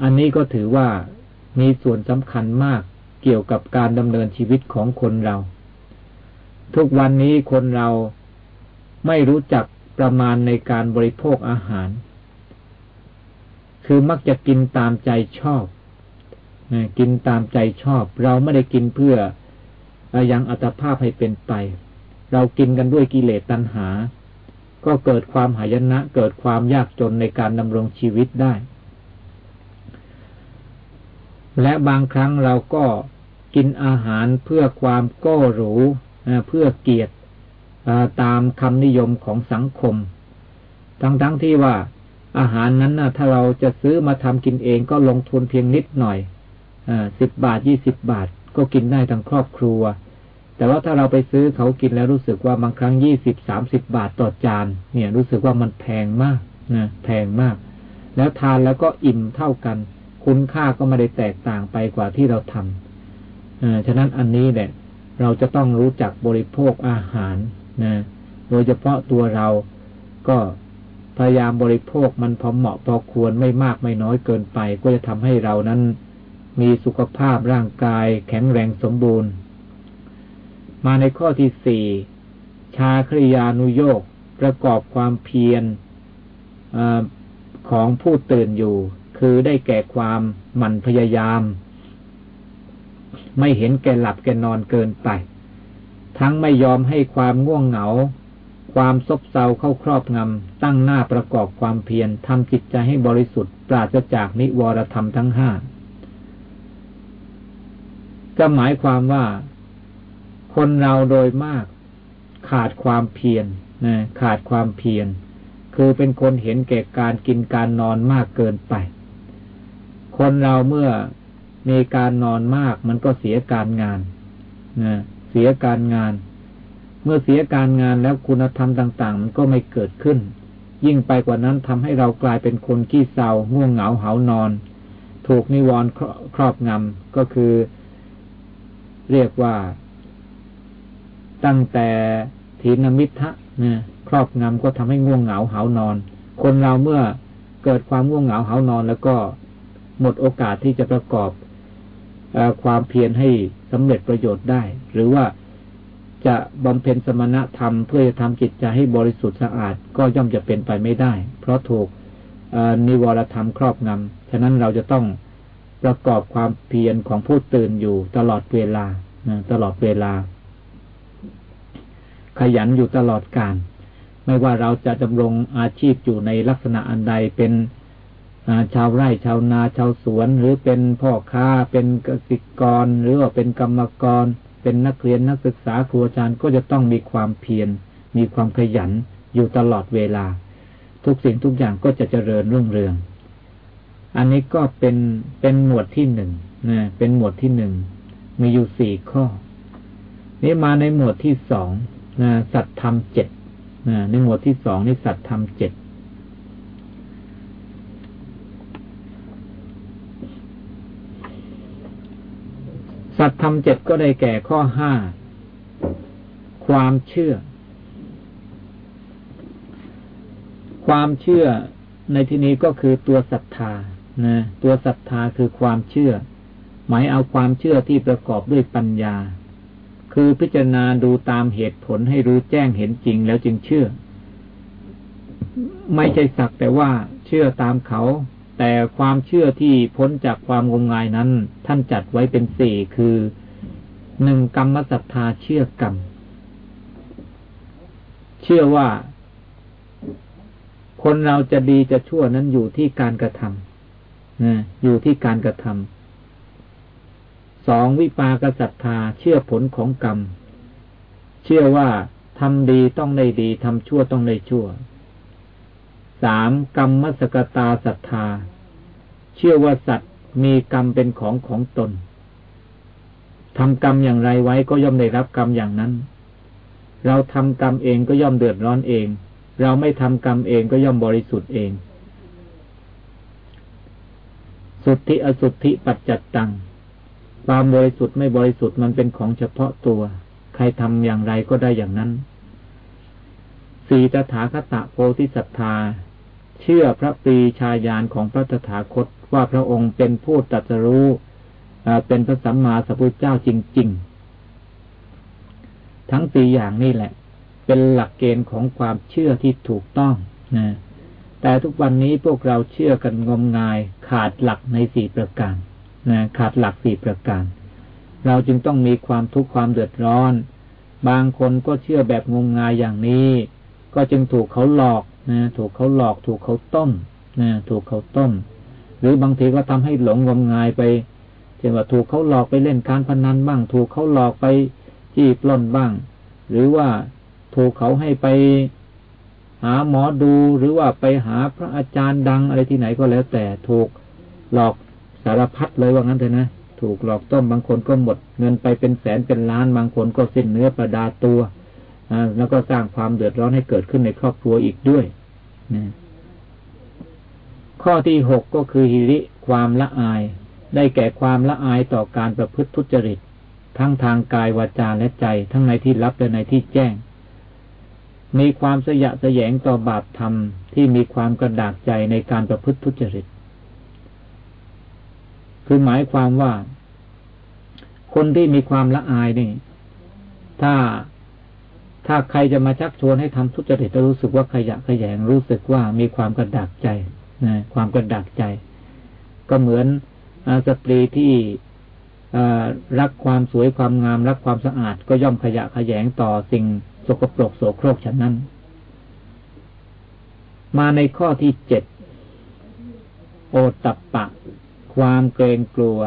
อันนี้ก็ถือว่ามีส่วนสำคัญมากเกี่ยวกับการดำเนินชีวิตของคนเรา ทุกวันนี้คนเราไม่รู้จักประมาณในการบริโภคอาหาร คือมักจะกินตามใจชอบ กินตามใจชอบ เราไม่ได้กินเพื่อยังอัตภาพให้เป็นไป เรากินกันด้วยกิเลสตัณหา ก็เกิดความหายนะ เกิดความยากจนในการดำรงชีวิตได้ และบางครั้งเราก็กินอาหารเพื่อความก้หรูเพื่อเกียรติตามคำนิยมของสังคม ทั้งๆทที่ว่าอาหารนั้นนะถ้าเราจะซื้อมาทำกินเองก็ลงทุนเพียงนิดหน่อย สิบบาทยี่สิบบาท ก็กินได้ทั้งครอบครัว แต่ว่าถ้าเราไปซื้อเขากินแล้วรู้สึกว่าบางครั้งยี่สิบสามสิบบาทต่อจาน เนี่ยรู้สึกว่ามันแพงมากนะแพงมาก แล้วทานแล้วก็อิ่มเท่ากัน คุณค่าก็ไม่ได้แตกต่างไปกว่าที่เราทำอ่าฉะนั้นอันนี้เนี่ยเราจะต้องรู้จักบริโภคอาหารนะโดยเฉพาะตัวเราก็พยายามบริโภคมันพอเหมาะพอควรไม่มากไม่น้อยเกินไป ก็จะทำให้เรานั้น มีสุขภาพร่างกายแข็งแรงสมบูรณ์ มาในข้อที่สี่ชาคริยานุโยกประกอบความเพียรอของผู้ตื่นอยู่ คือได้แก่ความหมั่นพยายาม ไม่เห็นแก่หลับแก่นอนเกินไป ทั้งไม่ยอมให้ความง่วงเหงา ความซบเซาเข้าครอบงำ ตั้งหน้าประกอบความเพียรทำจิตใจให้บริสุทธิ์ปราศจากนิวรธรรมทั้งห้า ก็หมายความว่าคนเราโดยมากขาดความเพียรนะขาดความเพียรคือเป็นคนเห็นแก่การกินการนอนมากเกินไป คนเราเมื่อมีการนอนมากมันก็เสียการงานนะเสียการงาน เมื่อเสียการงานแล้วคุณธรรมต่าง ๆ มันก็ไม่เกิดขึ้น ยิ่งไปกว่านั้นทำให้เรากลายเป็นคนขี้เศร้าง่วงเหงาเหานอน ถูกนิวรณ์ครอบงำก็คือ เรียกว่า ตั้งแต่ถีนมิทะนะครอบงำก็ทำให้ง่วงเหงาเหานอน คนเราเมื่อเกิดความง่วงเหงาเหานอน แล้วก็หมดโอกาสที่จะประกอบอความเพียรให้สำเร็จประโยชน์ได้ หรือว่าจะบำเพ็ญสมณธรรมเพื่อจะทำจิตใจให้บริสุทธิ์สะอาดก็ย่อมจะเป็นไปไม่ได้ เพราะถูกนิวรธรรมครอบงำฉะนั้นเราจะต้อง ประกอบความเพียรของผู้ตื่นอยู่ตลอดเวลาตลอดเวลา ขยันอยู่ตลอดการ ไม่ว่าเราจะดำรงอาชีพอยู่ในลักษณะอันใดเป็นชาวไร่ชาวนาชาวสวน หรือเป็นพ่อค้าเป็นเกษตรกร หรือว่าเป็นกรรมกร เป็นนักเรียนนักศึกษาครูอาจารย์ก็จะต้องมีความเพียรมีความขยันอยู่ตลอดเวลา ทุกสิ่งทุกอย่างก็จะเจริญรุ่งเรือง อันนี้ก็เป็นเป็นหมวดที่หนึ่งนะเป็นหมวดที่หนึ่งมีอยู่สี่ข้อ นี้มาในหมวดที่สองนะสัตธรรมเจ็ดนะในหมวดที่สองนี่สัตธรรมเจ็ดสัตธรรมเจ็ดก็ได้แก่ข้อห้าความเชื่อ ความเชื่อในที่นี้ก็คือตัวศรัทธา นะตัวศรัทธาคือความเชื่อ หมายเอาความเชื่อที่ประกอบด้วยปัญญา คือพิจารณาดูตามเหตุผลให้รู้แจ้งเห็นจริงแล้วจึงเชื่อ ไม่ใช่สักแต่ว่าเชื่อตามเขา แต่ความเชื่อที่พ้นจากความงมงายนั้น ท่านจัดไว้เป็นสี่คือหนึ่งกรรมศรัทธาเชื่อกรรม เชื่อว่าคนเราจะดีจะชั่วนั้นอยู่ที่การกระทำ นะอยู่ที่การกระทำสองวิปากศรัทธาเชื่อผลของกรรม เชื่อว่าทำดีต้องได้ดีทำชั่วต้องได้ชั่วสามกรรมมสกตาศรัทธา เชื่อว่าสัตว์มีกรรมเป็นของของตนทำกรรมอย่างไรไว้ก็ย่อมได้รับกรรมอย่างนั้น เราทำกรรมเองก็ย่อมเดือดร้อนเอง เราไม่ทำกรรมเองก็ย่อมบริสุทธิ์เอง สุทธิอสุทธิปัจจัตตัง ความบริสุทธิ์ไม่บริสุทธิ์มันเป็นของเฉพาะตัว ใครทำอย่างไรก็ได้อย่างนั้นสีตถาคตโพธิสัตธา เชื่อพระปีชาญาณของพระตถาคตว่าพระองค์เป็นผู้ตรัสรู้เป็นพระสัมมาสัมพุทธเจ้าจริง ๆ ทั้งสี่อย่างนี่แหละ เป็นหลักเกณฑ์ของความเชื่อที่ถูกต้องนะ แต่ทุกวันนี้พวกเราเชื่อกันงมงาย ขาดหลักในสี่ประการนะขาดหลักสี่ประการ เราจึงต้องมีความทุกข์ความเดือดร้อน บางคนก็เชื่อแบบงมงายอย่างนี้ ก็จึงถูกเขาหลอกนะถูกเขาหลอก ถูกเขาต้มนะถูกเขาต้ม หรือบางทีก็ทำให้หลงงมงายไปเช่นว่าถูกเขาหลอกไปเล่นการพนันบ้าง ถูกเขาหลอกไปจี้ปล้นบ้าง หรือว่าถูกเขาให้ไป หาหมอดูหรือว่าไปหาพระอาจารย์ดังอะไรที่ไหนก็แล้ว แต่ถูกหลอกสารพัดเลยว่างั้นเถอะนะถูกหลอกต้มบางคนก็หมด เงินไปเป็นแสนเป็นล้านบางคนก็สิ้นเนื้อประดาตัวอแล้วก็สร้างความเดือดร้อนให้เกิดขึ้นในครอบครัวอีกด้วยนะข้อที่หกก็คือฮิริความละอาย ได้แก่ความละอายต่อการประพฤติทุจริต ทั้งทางกายวาจาและใจ ทั้งในที่ลับและในที่แจ้ง มีความสยะสยงต่อบาปธรรมที่มีความกระดากใจในการประพฤติทุจริต คือหมายความว่า คนที่มีความละอายนี่ ถ้าถ้าใครจะมาชักชวนให้ทำทุจริตจะรู้สึกว่าขยะขยงรู้สึกว่ามีความกระดักใจนะความกระดักใจ ก็เหมือนอสตรีที่รักความสวยความงาม รักความสะอาด ก็ย่อมขยะขยงต่อสิ่ง สกปรกโสโครกฉันนั้น มาในข้อที่เจ็ดโอตัปปะ ความเกรงกลัว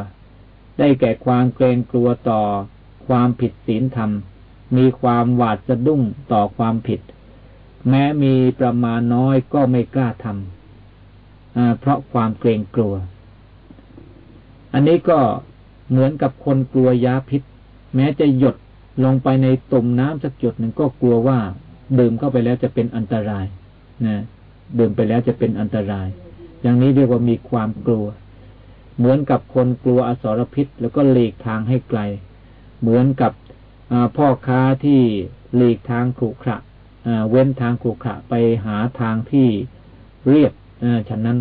ได้แก่ความเกรงกลัวต่อ ความผิดศีลธรรม มีความหวาดสะดุ้งต่อความผิด แม้มีประมาณน้อยก็ไม่กล้าทำเพราะความเกรงกลัว อันนี้ก็เหมือนกับคนกลัวยาพิษ แม้จะหยด ลงไปในตุ่มน้ำสักหยดหนึ่งก็กลัวว่าดื่มเข้าไปแล้วจะเป็นอันตรายนะดื่มไปแล้วจะเป็นอันตราย อย่างนี้เรียกว่ามีความกลัว เหมือนกับคนกลัวอสรพิษ แล้วก็หลีกทางให้ไกล เหมือนกับพ่อค้าที่หลีกทางขรุขระเว้นทางขรุขระไปหาทางที่เรียบฉะนั้น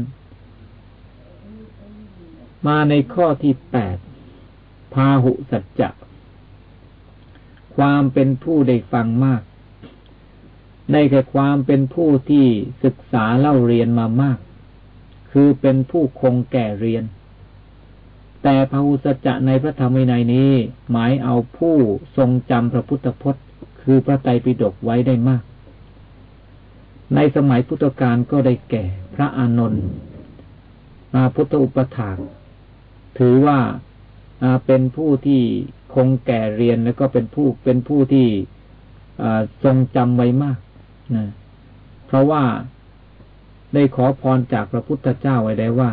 มาในข้อที่แปดพาหุสัจจะ ความเป็นผู้ได้ฟังมาก ได้แก่ความเป็นผู้ที่ศึกษาเล่าเรียนมามาก คือเป็นผู้คงแก่เรียน แต่พระอุสจะในพระธรรมวินัยนี้ หมายเอาผู้ทรงจำพระพุทธพจน์ คือพระไตรปิฎกไว้ได้มาก ในสมัยพุทธกาลก็ได้แก่พระอานนท์มาพุทธอุปถาก ถือว่าเป็นผู้ที่ คงแก่เรียนแล้วก็เป็นผู้เป็นผู้ที่ทรงจำไว้มากนะเพราะว่าได้ขอพรจากพระพุทธเจ้าไว้แล้ว่า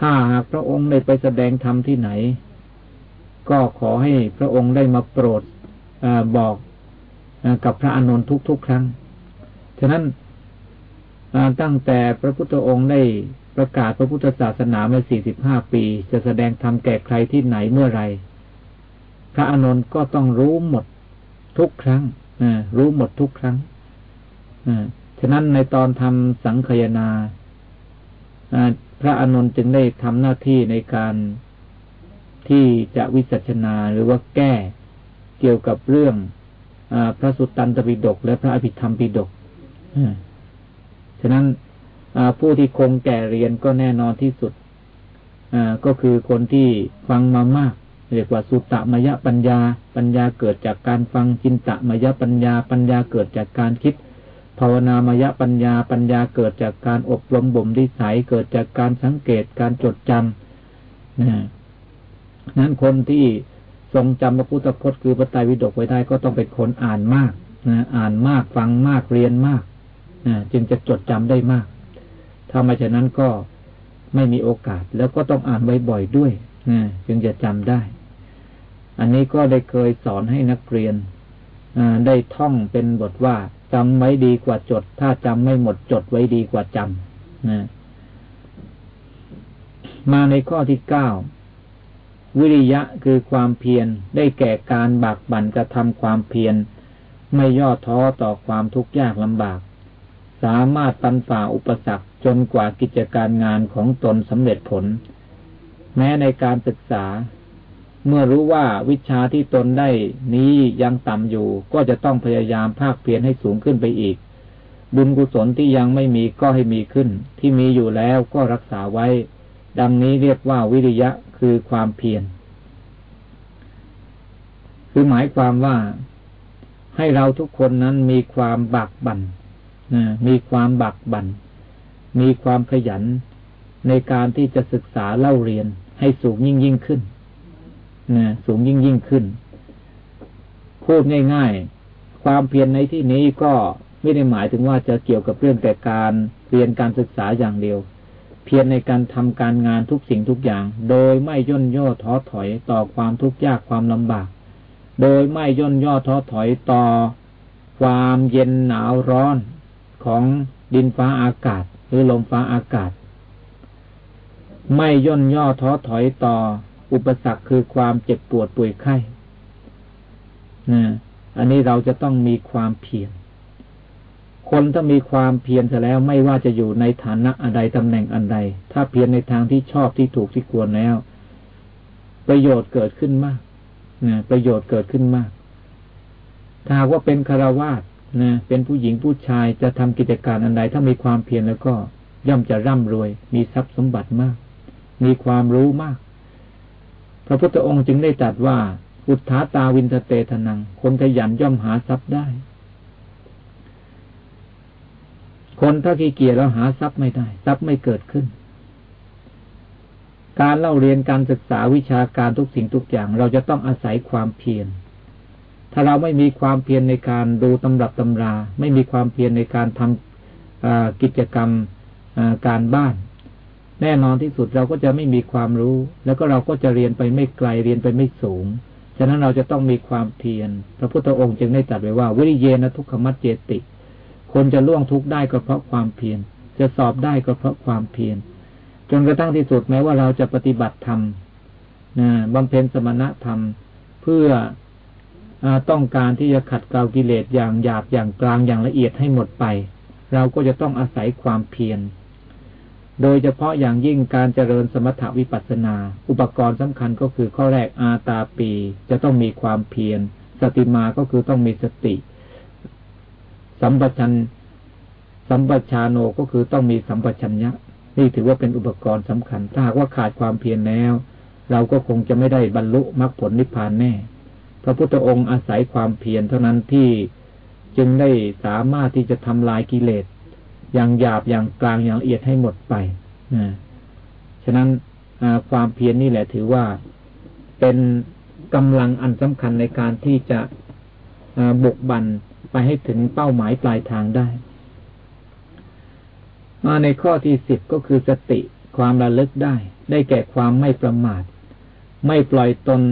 ถ้าหากพระองค์ได้ไปแสดงธรรมที่ไหน ก็ขอให้พระองค์ได้มาโปรดอบอกอกับพระอานนท์ทุกๆครั้ง ฉะนั้นตั้งแต่พระพุทธองค์ได้ประกาศพระพุทธศาสนามาสี่สิบห้าปี จะแสดงธรรมแก่ใครที่ไหนเมื่อไร พระอานนท์ก็ต้องรู้หมดทุกครั้งรู้หมดทุกครั้งฉะนั้นในตอนทำสังคยนาพระอานนท์จึงได้ทำหน้าที่ในการที่จะวิสัชนาหรือว่าแก้เกี่ยวกับเรื่องอพระสุตตันตปิฎกและพระอภิธรรมปิฎกฉะนั้นผู้ที่คงแก่เรียนก็แน่นอนที่สุดก็คือคนที่ฟังมามาก เรียกว่าสุตตมยปัญญา ปัญญาเกิดจากการฟังจินตมยปัญญา ปัญญาเกิดจากการคิด ภาวนามยปัญญา ปัญญาเกิดจากการอบรมบ่มดิสัยเกิดจากการสังเกตการจดจำนะนั้นคนที่ทรงจำพระพุทธพจน์คือพระไตรปิฎกไว้ได้ก็ต้องเป็นคนอ่านมากนะอ่านมากฟังมากเรียนมากนะจึงจะจดจำได้มาก ถ้าไม่เช่นนั้นก็ไม่มีโอกาสแล้วก็ต้องอ่านไว้บ่อยด้วยนะจึงจะจำได้ อันนี้ก็ได้เคยสอนให้นักเรียนได้ท่องเป็นบทว่าจำไว้ดีกว่าจด ถ้าจำไม่หมดจดไว้ดีกว่าจำนะมาในข้อที่เก้าวิริยะคือความเพียรได้แก่การบากบั่นกระทำความเพียรไม่ย่อท้อต่อความทุกข์ยากลำบาก สามารถตันฝ่าอุปสรรคจนกว่ากิจการงานของตนสำเร็จผล แม้ในการศึกษา เมื่อรู้ว่าวิชาที่ตนได้นี้ยังต่ำอยู่ ก็จะต้องพยายามภาคเพียรให้สูงขึ้นไปอีก บุญกุศลที่ยังไม่มีก็ให้มีขึ้น ที่มีอยู่แล้วก็รักษาไว้ ดังนี้เรียกว่าวิริยะคือความเพียรคือหมายความว่าให้เราทุกคนนั้นมีความบักบันมีความบักบันมีความขยันในการที่จะศึกษาเล่าเรียนให้สูงยิ่งยิ่งขึ้น นะสูงยิ่งยิ่งขึ้น พูดง่าย ๆ ความเพียรในที่นี้ก็ไม่ได้หมายถึงว่าจะเกี่ยวกับเรื่องแต่การเรียนการศึกษาอย่างเดียว เพียรในการทำการงานทุกสิ่งทุกอย่าง โดยไม่ย่นย่อท้อถอยต่อความทุกข์ยากความลำบาก โดยไม่ย่นย่อท้อถอยต่อความเย็นหนาวร้อนของดินฟ้าอากาศ หรือลมฟ้าอากาศ ไม่ย่นย่อท้อถอยต่อ อุปสรรคคือความเจ็บปวดป่วยไข้นะอันนี้เราจะต้องมีความเพียร คนถ้ามีความเพียรเสร็จแล้วไม่ว่าจะอยู่ในฐานะอะไรตำแหน่งอันใด ถ้าเพียรในทางที่ชอบที่ถูกที่ควรแล้ว ประโยชน์เกิดขึ้นมากนะประโยชน์เกิดขึ้นมาก ถ้าว่าเป็นคารวาสนะเป็นผู้หญิงผู้ชายจะทำกิจการอันใดถ้ามีความเพียรแล้วก็ ย่อมจะร่ำรวย มีทรัพย์สมบัติมาก มีความรู้มาก พระพุทธองค์จึงได้ตรัสว่า อุทธาตาวินทเตทนัง คนขยันย่อมหาทรัพย์ได้ คนถ้าขี้เกียจแล้วหาทรัพย์ไม่ได้ ทรัพย์ไม่เกิดขึ้น การเล่าเรียนการศึกษาวิชาการทุกสิ่งทุกอย่าง เราจะต้องอาศัยความเพียรถ้าเราไม่มีความเพียรในการดูตำรับตำรา ไม่มีความเพียรในการทำกิจกรรมการบ้าน แน่นอนที่สุดเราก็จะไม่มีความรู้ แล้วก็เราก็จะเรียนไปไม่ไกลเรียนไปไม่สูง ฉะนั้นเราจะต้องมีความเพียร พระพุทธองค์จึงได้ตรัสไว้ว่า วิริเยนะทุกขมัจเจติ คนจะล่วงทุกข์ได้ก็เพราะความเพียร จะสอบได้ก็เพราะความเพียร จนกระทั่งที่สุดแม้ว่าเราจะปฏิบัติธรรมบำเพ็ญสมณธรรม เพื่ออต้องการที่จะขัดเกลากิเลสอย่างหยาบอย่างกลางอย่างละเอียดให้หมดไป เราก็จะต้องอาศัยความเพียร โดยเฉพาะอย่างยิ่งการเจริญสมถวิปัสสนา อุปกรณ์สำคัญก็คือข้อแรกอาตาปี จะต้องมีความเพียร สติมาก็คือต้องมีสติ สัมปชัญสัมปชาโนก็คือต้องมีสัมปชัญญะ นี่ถือว่าเป็นอุปกรณ์สำคัญ ถ้าหากว่าขาดความเพียรแล้ว เราก็คงจะไม่ได้บรรลุมรรคผลนิพพานแน่ พระพุทธองค์อาศัยความเพียรเท่านั้นที่จึงได้สามารถที่จะทำลายกิเลส อย่างหยาบอย่างกลางอย่างละเอียดให้หมดไปนะฉะนั้นความเพียรนนี่แหละถือว่าเป็นกำลังอันสำคัญในการที่จะบุกบันไปให้ถึงเป้าหมายปลายทางได้มาในข้อที่สิบก็คือสติความระลึกได้ ได้แก่ความไม่ประมาท ไม่ปล่อยตน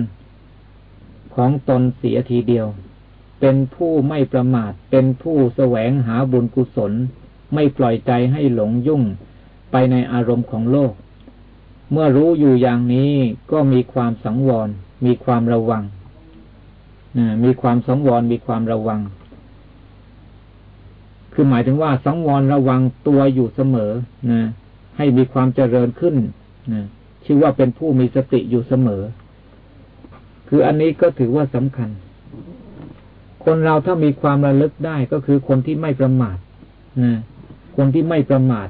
ของตนเสียทีเดียว เป็นผู้ไม่ประมาท เป็นผู้แสวงหาบุญกุศล ไม่ปล่อยใจให้หลงยุ่งไปในอารมณ์ของโลก เมื่อรู้อยู่อย่างนี้ก็มีความสังวร มีความระวังมีความสังวร มีความระวัง คือหมายถึงว่าสังวรระวังตัวอยู่เสมอนะให้มีความเจริญขึ้นนะชื่อว่าเป็นผู้มีสติอยู่เสมอ คืออันนี้ก็ถือว่าสำคัญ คนเราถ้ามีความระลึกได้ก็คือคนที่ไม่ประมาทนะ คนที่ไม่ประมาท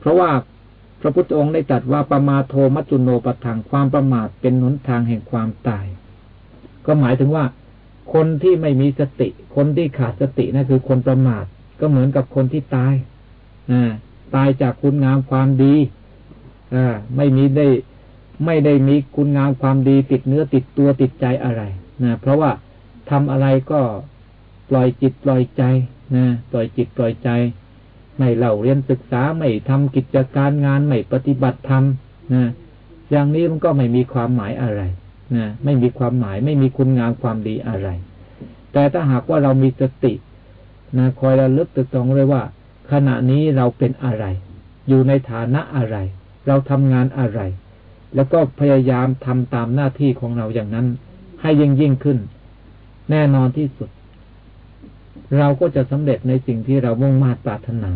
เพราะว่าพระพุทธองค์ได้ตรัสว่าประมาโทมัจจุโนปทังความประมาทเป็นหนทางแห่งความตาย ก็หมายถึงว่า คนที่ไม่มีสติ คนที่ขาดสตินั่นคือคนประมาท ก็เหมือนกับคนที่ตายอตายจากคุณงามความดีอไม่มีได้ไม่ได้มีคุณงามความดีติดเนื้อติดตัวติดใจอะไรนะเพราะว่าทำอะไรก็ปล่อยจิตปล่อยใจนะปล่อยจิตปล่อยใจ ไม่เล่าเรียนศึกษาไม่ทำกิจการงานไม่ปฏิบัติธรรมนะอย่างนี้มันก็ไม่มีความหมายอะไรนะไม่มีความหมายไม่มีคุณงามความดีอะไร แต่ถ้าหากว่าเรามีสตินะคอยระลึกตึกตองเลยว่า ขณะนี้เราเป็นอะไร อยู่ในฐานะอะไร เราทำงานอะไร แล้วก็พยายามทำตามหน้าที่ของเราอย่างนั้น ให้ยิ่งยิ่งขึ้น แน่นอนที่สุด เราก็จะสำเร็จในสิ่งที่เรามุ่งมา่ปรารถนา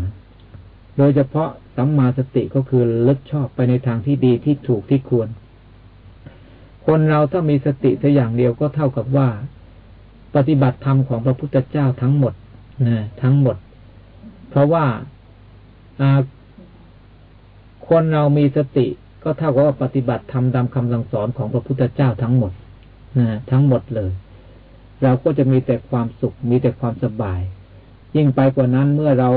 โดยเฉพาะสัมมาสติก็คือเลึกชอบไปในทางที่ดีที่ถูกที่ควร คนเราถ้ามีสติแต่อย่างเดียวก็เท่ากับว่า ปฏิบัติธรรมของพระพุทธเจ้าทั้งหมดนะทั้งหมด เพราะว่าคนเรามีสติก็เท่ากับว่าปฏิบัติธรรมตามคำสั่งสอนของพระพุทธเจ้าทั้งหมดนะทั้งหมดเลย เราก็จะมีแต่ความสุข มีแต่ความสบาย ยิ่งไปกว่านั้นเมื่อเรา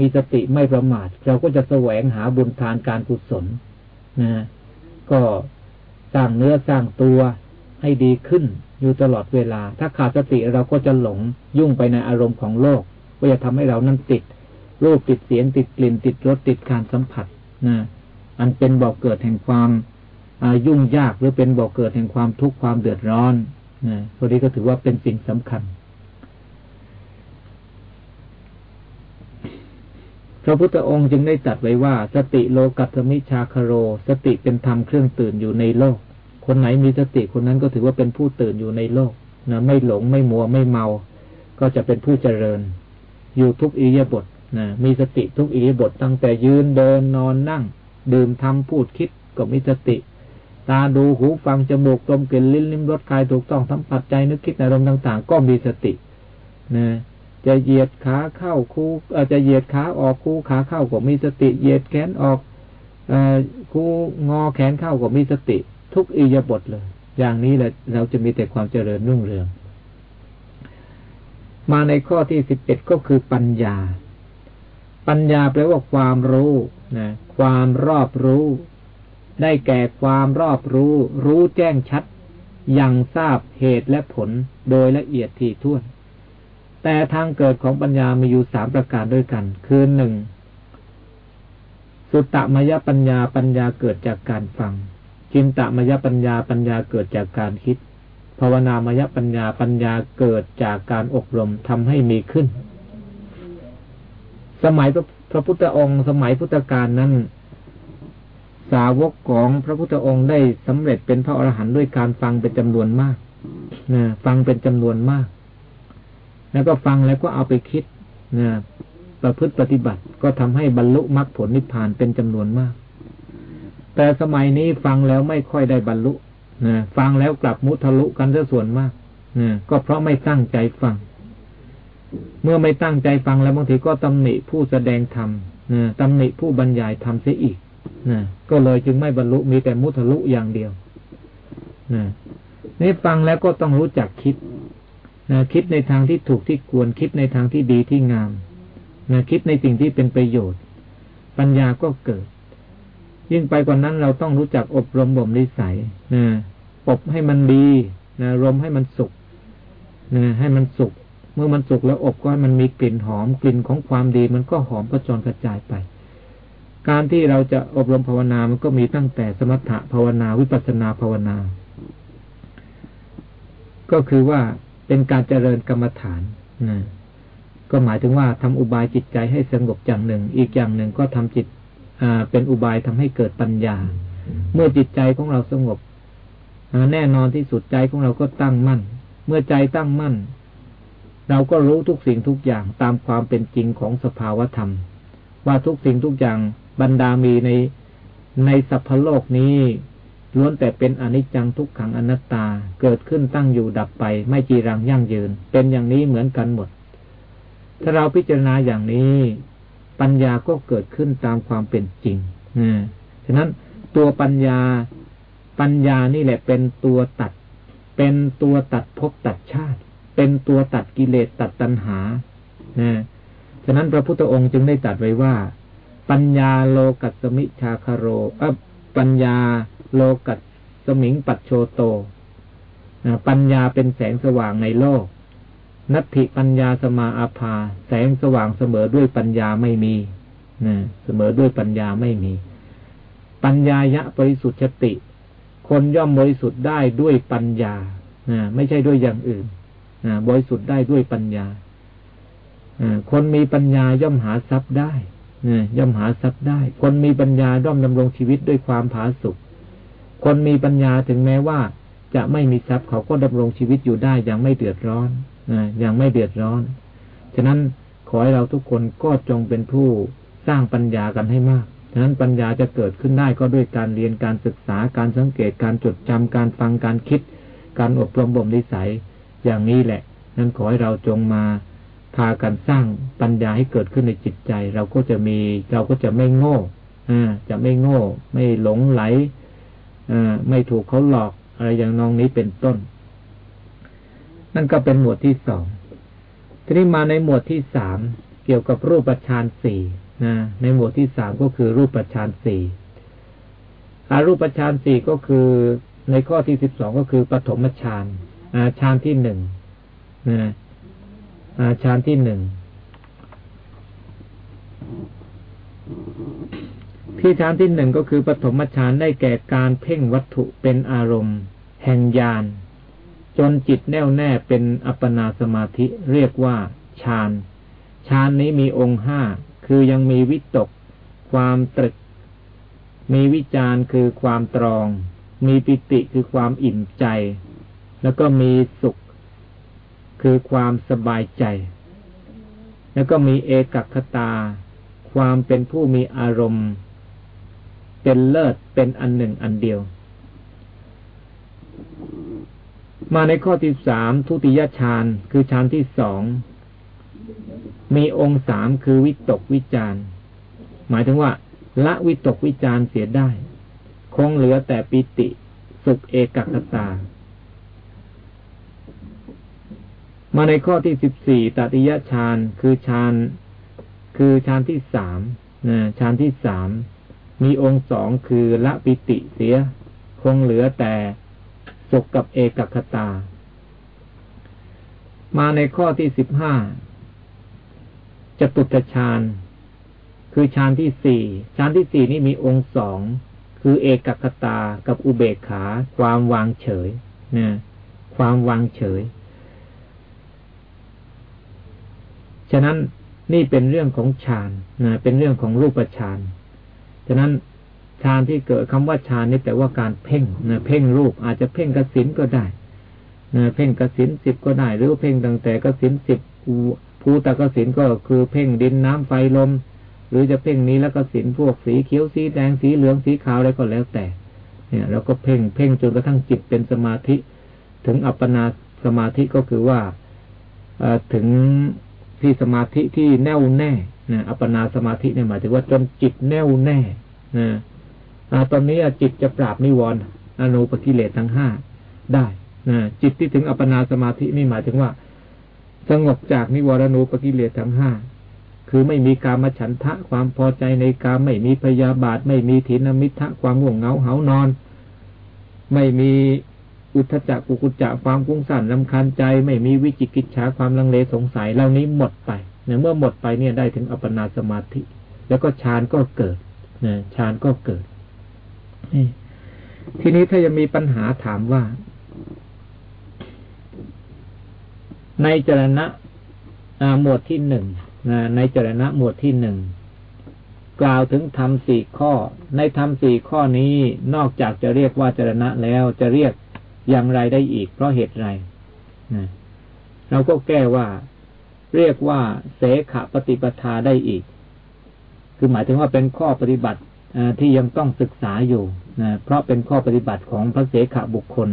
มีสติไม่ประมาท เราก็จะแสวงหาบุญทานการกุศลนะก็สร้างเนื้อสร้างตัวให้ดีขึ้นอยู่ตลอดเวลา ถ้าขาดสติเราก็จะหลงยุ่งไปในอารมณ์ของโลกก็จะทำให้เรานั้นติด รูปติดเสียงติดกลิ่นติดรสติดการสัมผัสนะอันเป็นบ่อกเกิดแห่งความยุ่งยากหรือเป็นบ่อกเกิดแห่งความทุกข์ความเดือดร้อน นะพอดีก็ถือว่าเป็นสิ่งสำคัญ พระพุทธองค์จึงได้ตัดไว้ว่า สติโลกัตมิชาคโร สติเป็นธรรมเครื่องตื่นอยู่ในโลก คนไหนมีสติคนนั้นก็ถือว่าเป็นผู้ตื่นอยู่ในโลกนะไม่หลงไม่มัวไม่เมา ก็จะเป็นผู้เจริญ อยู่ทุกอิยาบทนะมีสติทุกอิยาบทตั้งแต่ยืนเดินนอนนั่ง ดื่มทำพูดคิดก็มีสติ ตาดูหูฟังจมูกลมกลิ่นลิ้นลิ้มรสกายถูกต้องทั้งปัจจัยนึกคิดในอารมณ์ต่าง ๆ ก็มีสตินะจะเหยียดขาเข้าคู่อาจจะเหยียดขาออกคู่ขาเข้าก็มีสติ เหยียดแขนออกอคู่งอแขนเข้าก็มีสติ ทุกอิยาบทเลย อย่างนี้แหละเราจะมีแต่ความเจริญรุ่งเรือง มาในข้อที่สิบเอ็ดก็คือปัญญา ปัญญาแปลว่าความรู้นะความรอบรู้ ได้แก่ความรอบรู้ รู้แจ้งชัด ยังทราบเหตุและผลโดยละเอียดถี่ถ้วน แต่ทางเกิดของปัญญามีอยู่สามประการด้วยกัน คือหนึ่งสุตตมยปัญญาปัญญาเกิดจากการฟัง จินตมยปัญญาปัญญาเกิดจากการคิด ภาวนามยปัญญาปัญญาเกิดจากการอบรมทำให้มีขึ้น สมัยพระพุทธองค์ สมัยพุทธกาลนั้น สาวกของพระพุทธองค์ได้สำเร็จเป็นพระอรหันต์ด้วยการฟังเป็นจำนวนมากนะฟังเป็นจำนวนมาก แล้วก็ฟังแล้วก็เอาไปคิดนะประพฤติปฏิบัติก็ทำให้บรรลุมรรคผลนิพพานเป็นจำนวนมาก แต่สมัยนี้ฟังแล้วไม่ค่อยได้บรรลุนะฟังแล้วกลับมุทะลุกันซะส่วนมากนะก็เพราะไม่ตั้งใจฟัง เมื่อไม่ตั้งใจฟังแล้วบางทีก็ตำหนิผู้แสดงธรรมนะตำหนิผู้บรรยายธรรมเสียอีก นะก็เลยจึงไม่บรรลุมีแต่มุทะลุอย่างเดียวนะนี่ฟังแล้วก็ต้องรู้จักคิดนะคิดในทางที่ถูกที่ควรคิดในทางที่ดีที่งามนะคิดในสิ่งที่เป็นประโยชน์ ปัญญาก็เกิด ยิ่งไปกว่านั้นเราต้องรู้จักอบรมบ่มนิสัยนะอบให้มันดีนะรมให้มันสุกนะให้มันสุกเมื่อมันสุกแล้วอบก็ให้มันมีกลิ่นหอมกลิ่นของความดีมันก็หอมกระจรกระจายไป การที่เราจะอบรมภาวนา มันก็มีตั้งแต่สมถะภาวนาวิปัสนาภาวนา ก็คือว่าเป็นการเจริญกรรมฐานนะก็หมายถึงว่าทำอุบายจิตใจให้สงบอย่างหนึ่ง อีกอย่างหนึ่งก็ทำจิตอ่าเป็นอุบายทำให้เกิดปัญญา เมื่อจิตใจของเราสงบแน่นอนที่สุดใจของเราก็ตั้งมั่น เมื่อใจตั้งมั่น เราก็รู้ทุกสิ่งทุกอย่างตามความเป็นจริงของสภาวธรรม ว่าทุกสิ่งทุกอย่าง บรรดามีในในสัพพโลกนี้ล้วนแต่เป็นอนิจจังทุกขังอนัตตา เกิดขึ้นตั้งอยู่ดับไป ไม่จีรังยั่งยืน เป็นอย่างนี้เหมือนกันหมด ถ้าเราพิจารณาอย่างนี้ ปัญญาก็เกิดขึ้นตามความเป็นจริงนะฉะนั้นตัวปัญญาปัญญานี่แหละเป็นตัวตัด เป็นตัวตัดภพตัดชาติ เป็นตัวตัดกิเลสตัดตัณหานะฉะนั้นพระพุทธองค์จึงได้ตัดไว้ว่า ปัญญาโลกัสมิชาคโรเอปัญญาโลกัสสมิงปัจโชโตปัญญาเป็นแสงสว่างในโลก นัตถิปัญญาสมาอาภา แสงสว่างเสมอด้วยปัญญาไม่มีนะเสมอด้วยปัญญาไม่มี ปัญญายะบริสุทธิ์ติ คนย่อมบริสุทธิ์ได้ด้วยปัญญานะไม่ใช่ด้วยอย่างอื่นนะบริสุทธิ์ได้ด้วยปัญญาคนมีปัญญาย่อมหาทรัพย์ได้ ย่อมหาทรัพย์ได้ คนมีปัญญาย่อมดำรงชีวิตด้วยความผาสุกคนมีปัญญาถึงแม้ว่า จะไม่มีทรัพย์เขาก็ดำรงชีวิตอยู่ได้อย่างไม่เดือดร้อนยังไม่เดือดร้อน ฉะนั้นขอให้เราทุกคนก็จงเป็นผู้สร้างปัญญากันให้มาก ฉะนั้นปัญญาจะเกิดขึ้นได้ก็ด้วยการเรียนการศึกษาการสังเกตการจดจำการฟังการคิด การอบรมบ่มนิสัย อย่างนี้แหละ นั้นขอให้เราจงมา พากันสร้างปัญญาให้เกิดขึ้นในจิตใจ เราก็จะมีเราก็จะไม่โง่อ่าจะไม่โง่ ไม่หลงไหลอ่าไม่ถูกเขาหลอกอะไรอย่างน้องนี้เป็นต้น นั่นก็เป็นหมวดที่สองทีนี้มาในหมวดที่สามเกี่ยวกับรูปฌานสี่นะในหมวดที่สามก็คือรูปฌานสี่อารูปฌานสี่ก็คือในข้อที่สิบสองก็คือปฐมฌานฌานที่หนึ่งนะ ฌานที่หนึ่งที่ฌานที่หนึ่งก็คือปฐมฌานได้แก่การเพ่งวัตถุเป็นอารมณ์ แห่งญาณจนจิตแน่วแน่เป็นอัปปนาสมาธิเรียกว่าฌานฌานนี้มีองค์ห้าคือยังมีวิตก ความตรึก มีวิจารคือความตรอง มีปิติคือความอิ่มใจ แล้วก็มีสุข คือความสบายใจ แล้วก็มีเอกคตา ความเป็นผู้มีอารมณ์ เป็นเลิศเป็นอันหนึ่งอันเดียว มาในข้อที่สามทุติยฌานคือฌานที่สองมีองค์สามคือวิตกวิจารหมายถึงว่า ละวิตกวิจารเสียได้ คงเหลือแต่ปิติ สุขเอกคตา มาในข้อที่สิบสี่ตติยฌานคือฌานคือฌานที่สามนะฌานที่สามมีองค์สองคือละปิติเสีย คงเหลือแต่สุขกับเอกคตา มาในข้อที่สิบห้าจตุตฌานคือฌานที่สี่ฌานที่สี่นี่มีองค์สองคือเอกคตากับอุเบกขา ความวางเฉยนะความวางเฉย ฉะนั้นนี่เป็นเรื่องของฌานนะเป็นเรื่องของรูปฌานฉะนั้นฌานที่เกิดคำว่าฌานนี่แปลว่าการเพ่งนะเพ่งรูปอาจจะเพ่งกสินก็ได้นะเพ่งกสินสิบก็ได้ หรือเพ่งตั้งแต่กสินสิบภูตกสินก็คือเพ่งดินน้ำไฟลม หรือจะเพ่งนี้แล้วก็สินพวกสีเขียวสีแดงสีเหลืองสีขาวอะไรก็แล้วแต่ เนี่ยเราก็เพ่งเพ่งจนกระทั่งจิตเป็นสมาธิ ถึงอัปปนาสมาธิก็คือว่าถึง ที่สมาธิที่แน่วแน่นะอัปปนาสมาธิเนี่ยหมายถึงว่าจนจิตแน่วแน่นะตอนนี้จิตจะปราบนิวรณ์อนุปกิเลสทั้งห้าได้นะจิตที่ถึงอัปปนาสมาธินี่หมายถึงว่า สงบจากนิวรณูปกิเลสทั้งห้าคือไม่มีการมาฉันทะความพอใจในการไม่มีพยาบาท ไม่มีถินมิทะความง่วงเหงาเหานอน ไม่มี อุทจักกุกุจักความกุ้งสั่นลำคาญใจ ไม่มีวิจิกิจฉาความลังเลสงสัยเหล่านี้หมดไปเนี่ยเมื่อหมดไปเนี่ยได้ถึงอัปปนาสมาธิ แล้วก็ฌานก็เกิดนะฌานก็เกิดทีนี้ถ้ายังมีปัญหาถามว่า ในจรณะหมวดที่หนึ่งในจรณะหมวดที่หนึ่งกล่าวถึงธรรมสี่ข้อ ในธรรมสี่ข้อนี้นอกจากจะเรียกว่าจรณะแล้วจะเรียก อย่างไรได้อีก เพราะเหตุไรเราก็แก้ว่า เรียกว่า เสขปฏิปทาได้อีก คือหมายถึงว่าเป็นข้อปฏิบัติที่ยังต้องศึกษาอยู่นะเพราะเป็นข้อปฏิบัติของพระเสขบุคคล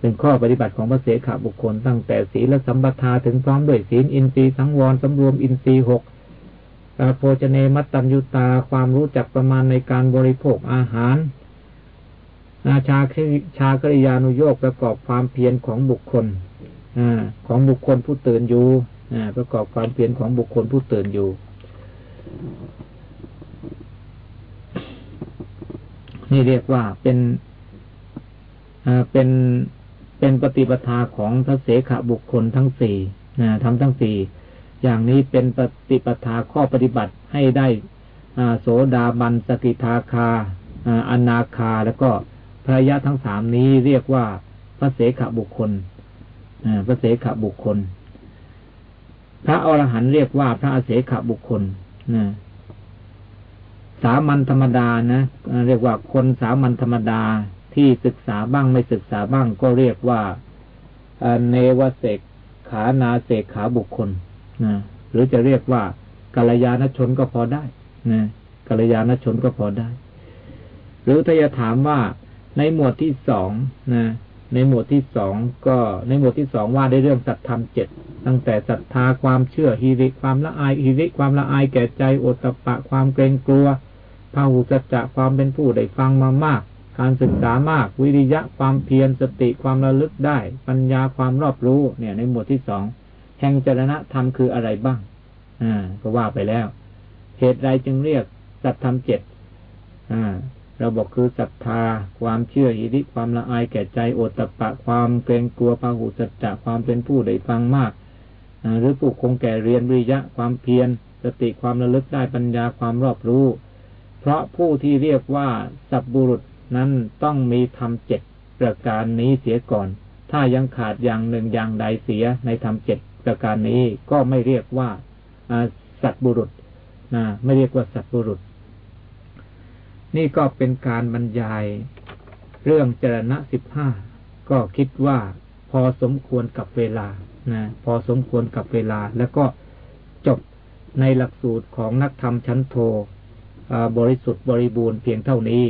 เป็นข้อปฏิบัติของพระเสขบุคคล ตั้งแต่ศีลสัมปทาถึงพร้อมด้วยศีลอินทรีย์สังวรสำรวมอินทรีย์หกโภชเนมัตตัญยุตาความรู้จักประมาณในการบริโภคอาหาร อาชาชากริยานุโยกประกอบความเพียรของบุคคลอของบุคคลผู้ตื่นอยู่ประกอบความเพียรของบุคคลผู้ตื่นอยู่ นี่เรียกว่าเป็นเป็นเป็นปฏิปทาของพระเสขบุคคลทั้งสี่ทำทั้งสี่อย่างนี้เป็นปฏิปทาข้อปฏิบัติให้ได้โสดาบันสกิทาคาอนาคาแล้วก็ ระยะทั้งสามนี้เรียกว่าพระเสขบุคคลพระเสขบุคคล พระอรหันต์เรียกว่าพระอเสขบุคคลนะสามัญธรรมดานะเรียกว่าคนสามัญธรรมดาที่ศึกษาบ้างไม่ศึกษาบ้างก็เรียกว่าเนวเสกขานาเสกขาบุคคลนะหรือจะเรียกว่ากัลยาณชนก็พอได้นะกัลยาณชนก็พอได้ หรือถ้าจะถามว่า ในหมวดที่สองนะ ในหมวดที่สองก็ในหมวดที่สองว่าได้เรื่องสัตธรรมเจ็ดตั้งแต่ศรัทธาความเชื่อฮิริความละอายฮิริความละอายแก่ใจโอตปะความเกรงกลัวพาหุสัจจะความเป็นผู้ได้ฟังมามาก การศึกษามาก วิริยะความเพียรสติความระลึกได้ ปัญญาความรอบรู้เนี่ย ในหมวดที่สองแห่งจรณะธรรมคืออะไรบ้าง อ่า ก็ว่าไปแล้ว เหตุใดจึงเรียกสัตธรรมเจ็ดอ่า เราบอกคือศรัทธา ความเชื่ออิริความละอายแก่ใจโอตตะปะ ความเกรงกลัวพาหุสัจจะความเป็นผู้ได้ฟังมากหรือผู้คงแก่เรียนวิยะ ความเพียรสติความระลึกได้ปัญญาความรอบรู้ เพราะผู้ที่เรียกว่าสับบุรุษนั้นต้องมีธรรมเจ็ดประการนี้เสียก่อน ถ้ายังขาดอย่างหนึ่งอย่างใดเสียในธรรมเจ็ดประการนี้ก็ไม่เรียกว่าสัตบุรุษนะไม่เรียกว่าสัตบุรุษ นี่ก็เป็นการบรรยาย เรื่องจรณะสิบห้าก็คิดว่าพอสมควรกับเวลานะพอสมควรกับเวลา แล้วก็จบในหลักสูตรของนักธรรมชั้นโทบริสุทธิ์บริบูรณ์เพียงเท่านี้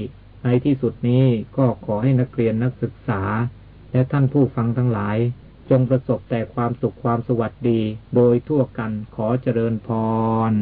ในที่สุดนี้ก็ขอให้นักเรียนนักศึกษา และท่านผู้ฟังทั้งหลาย จงประสบแต่ความสุขความสวัสดี โดยทั่วกันขอเจริญพร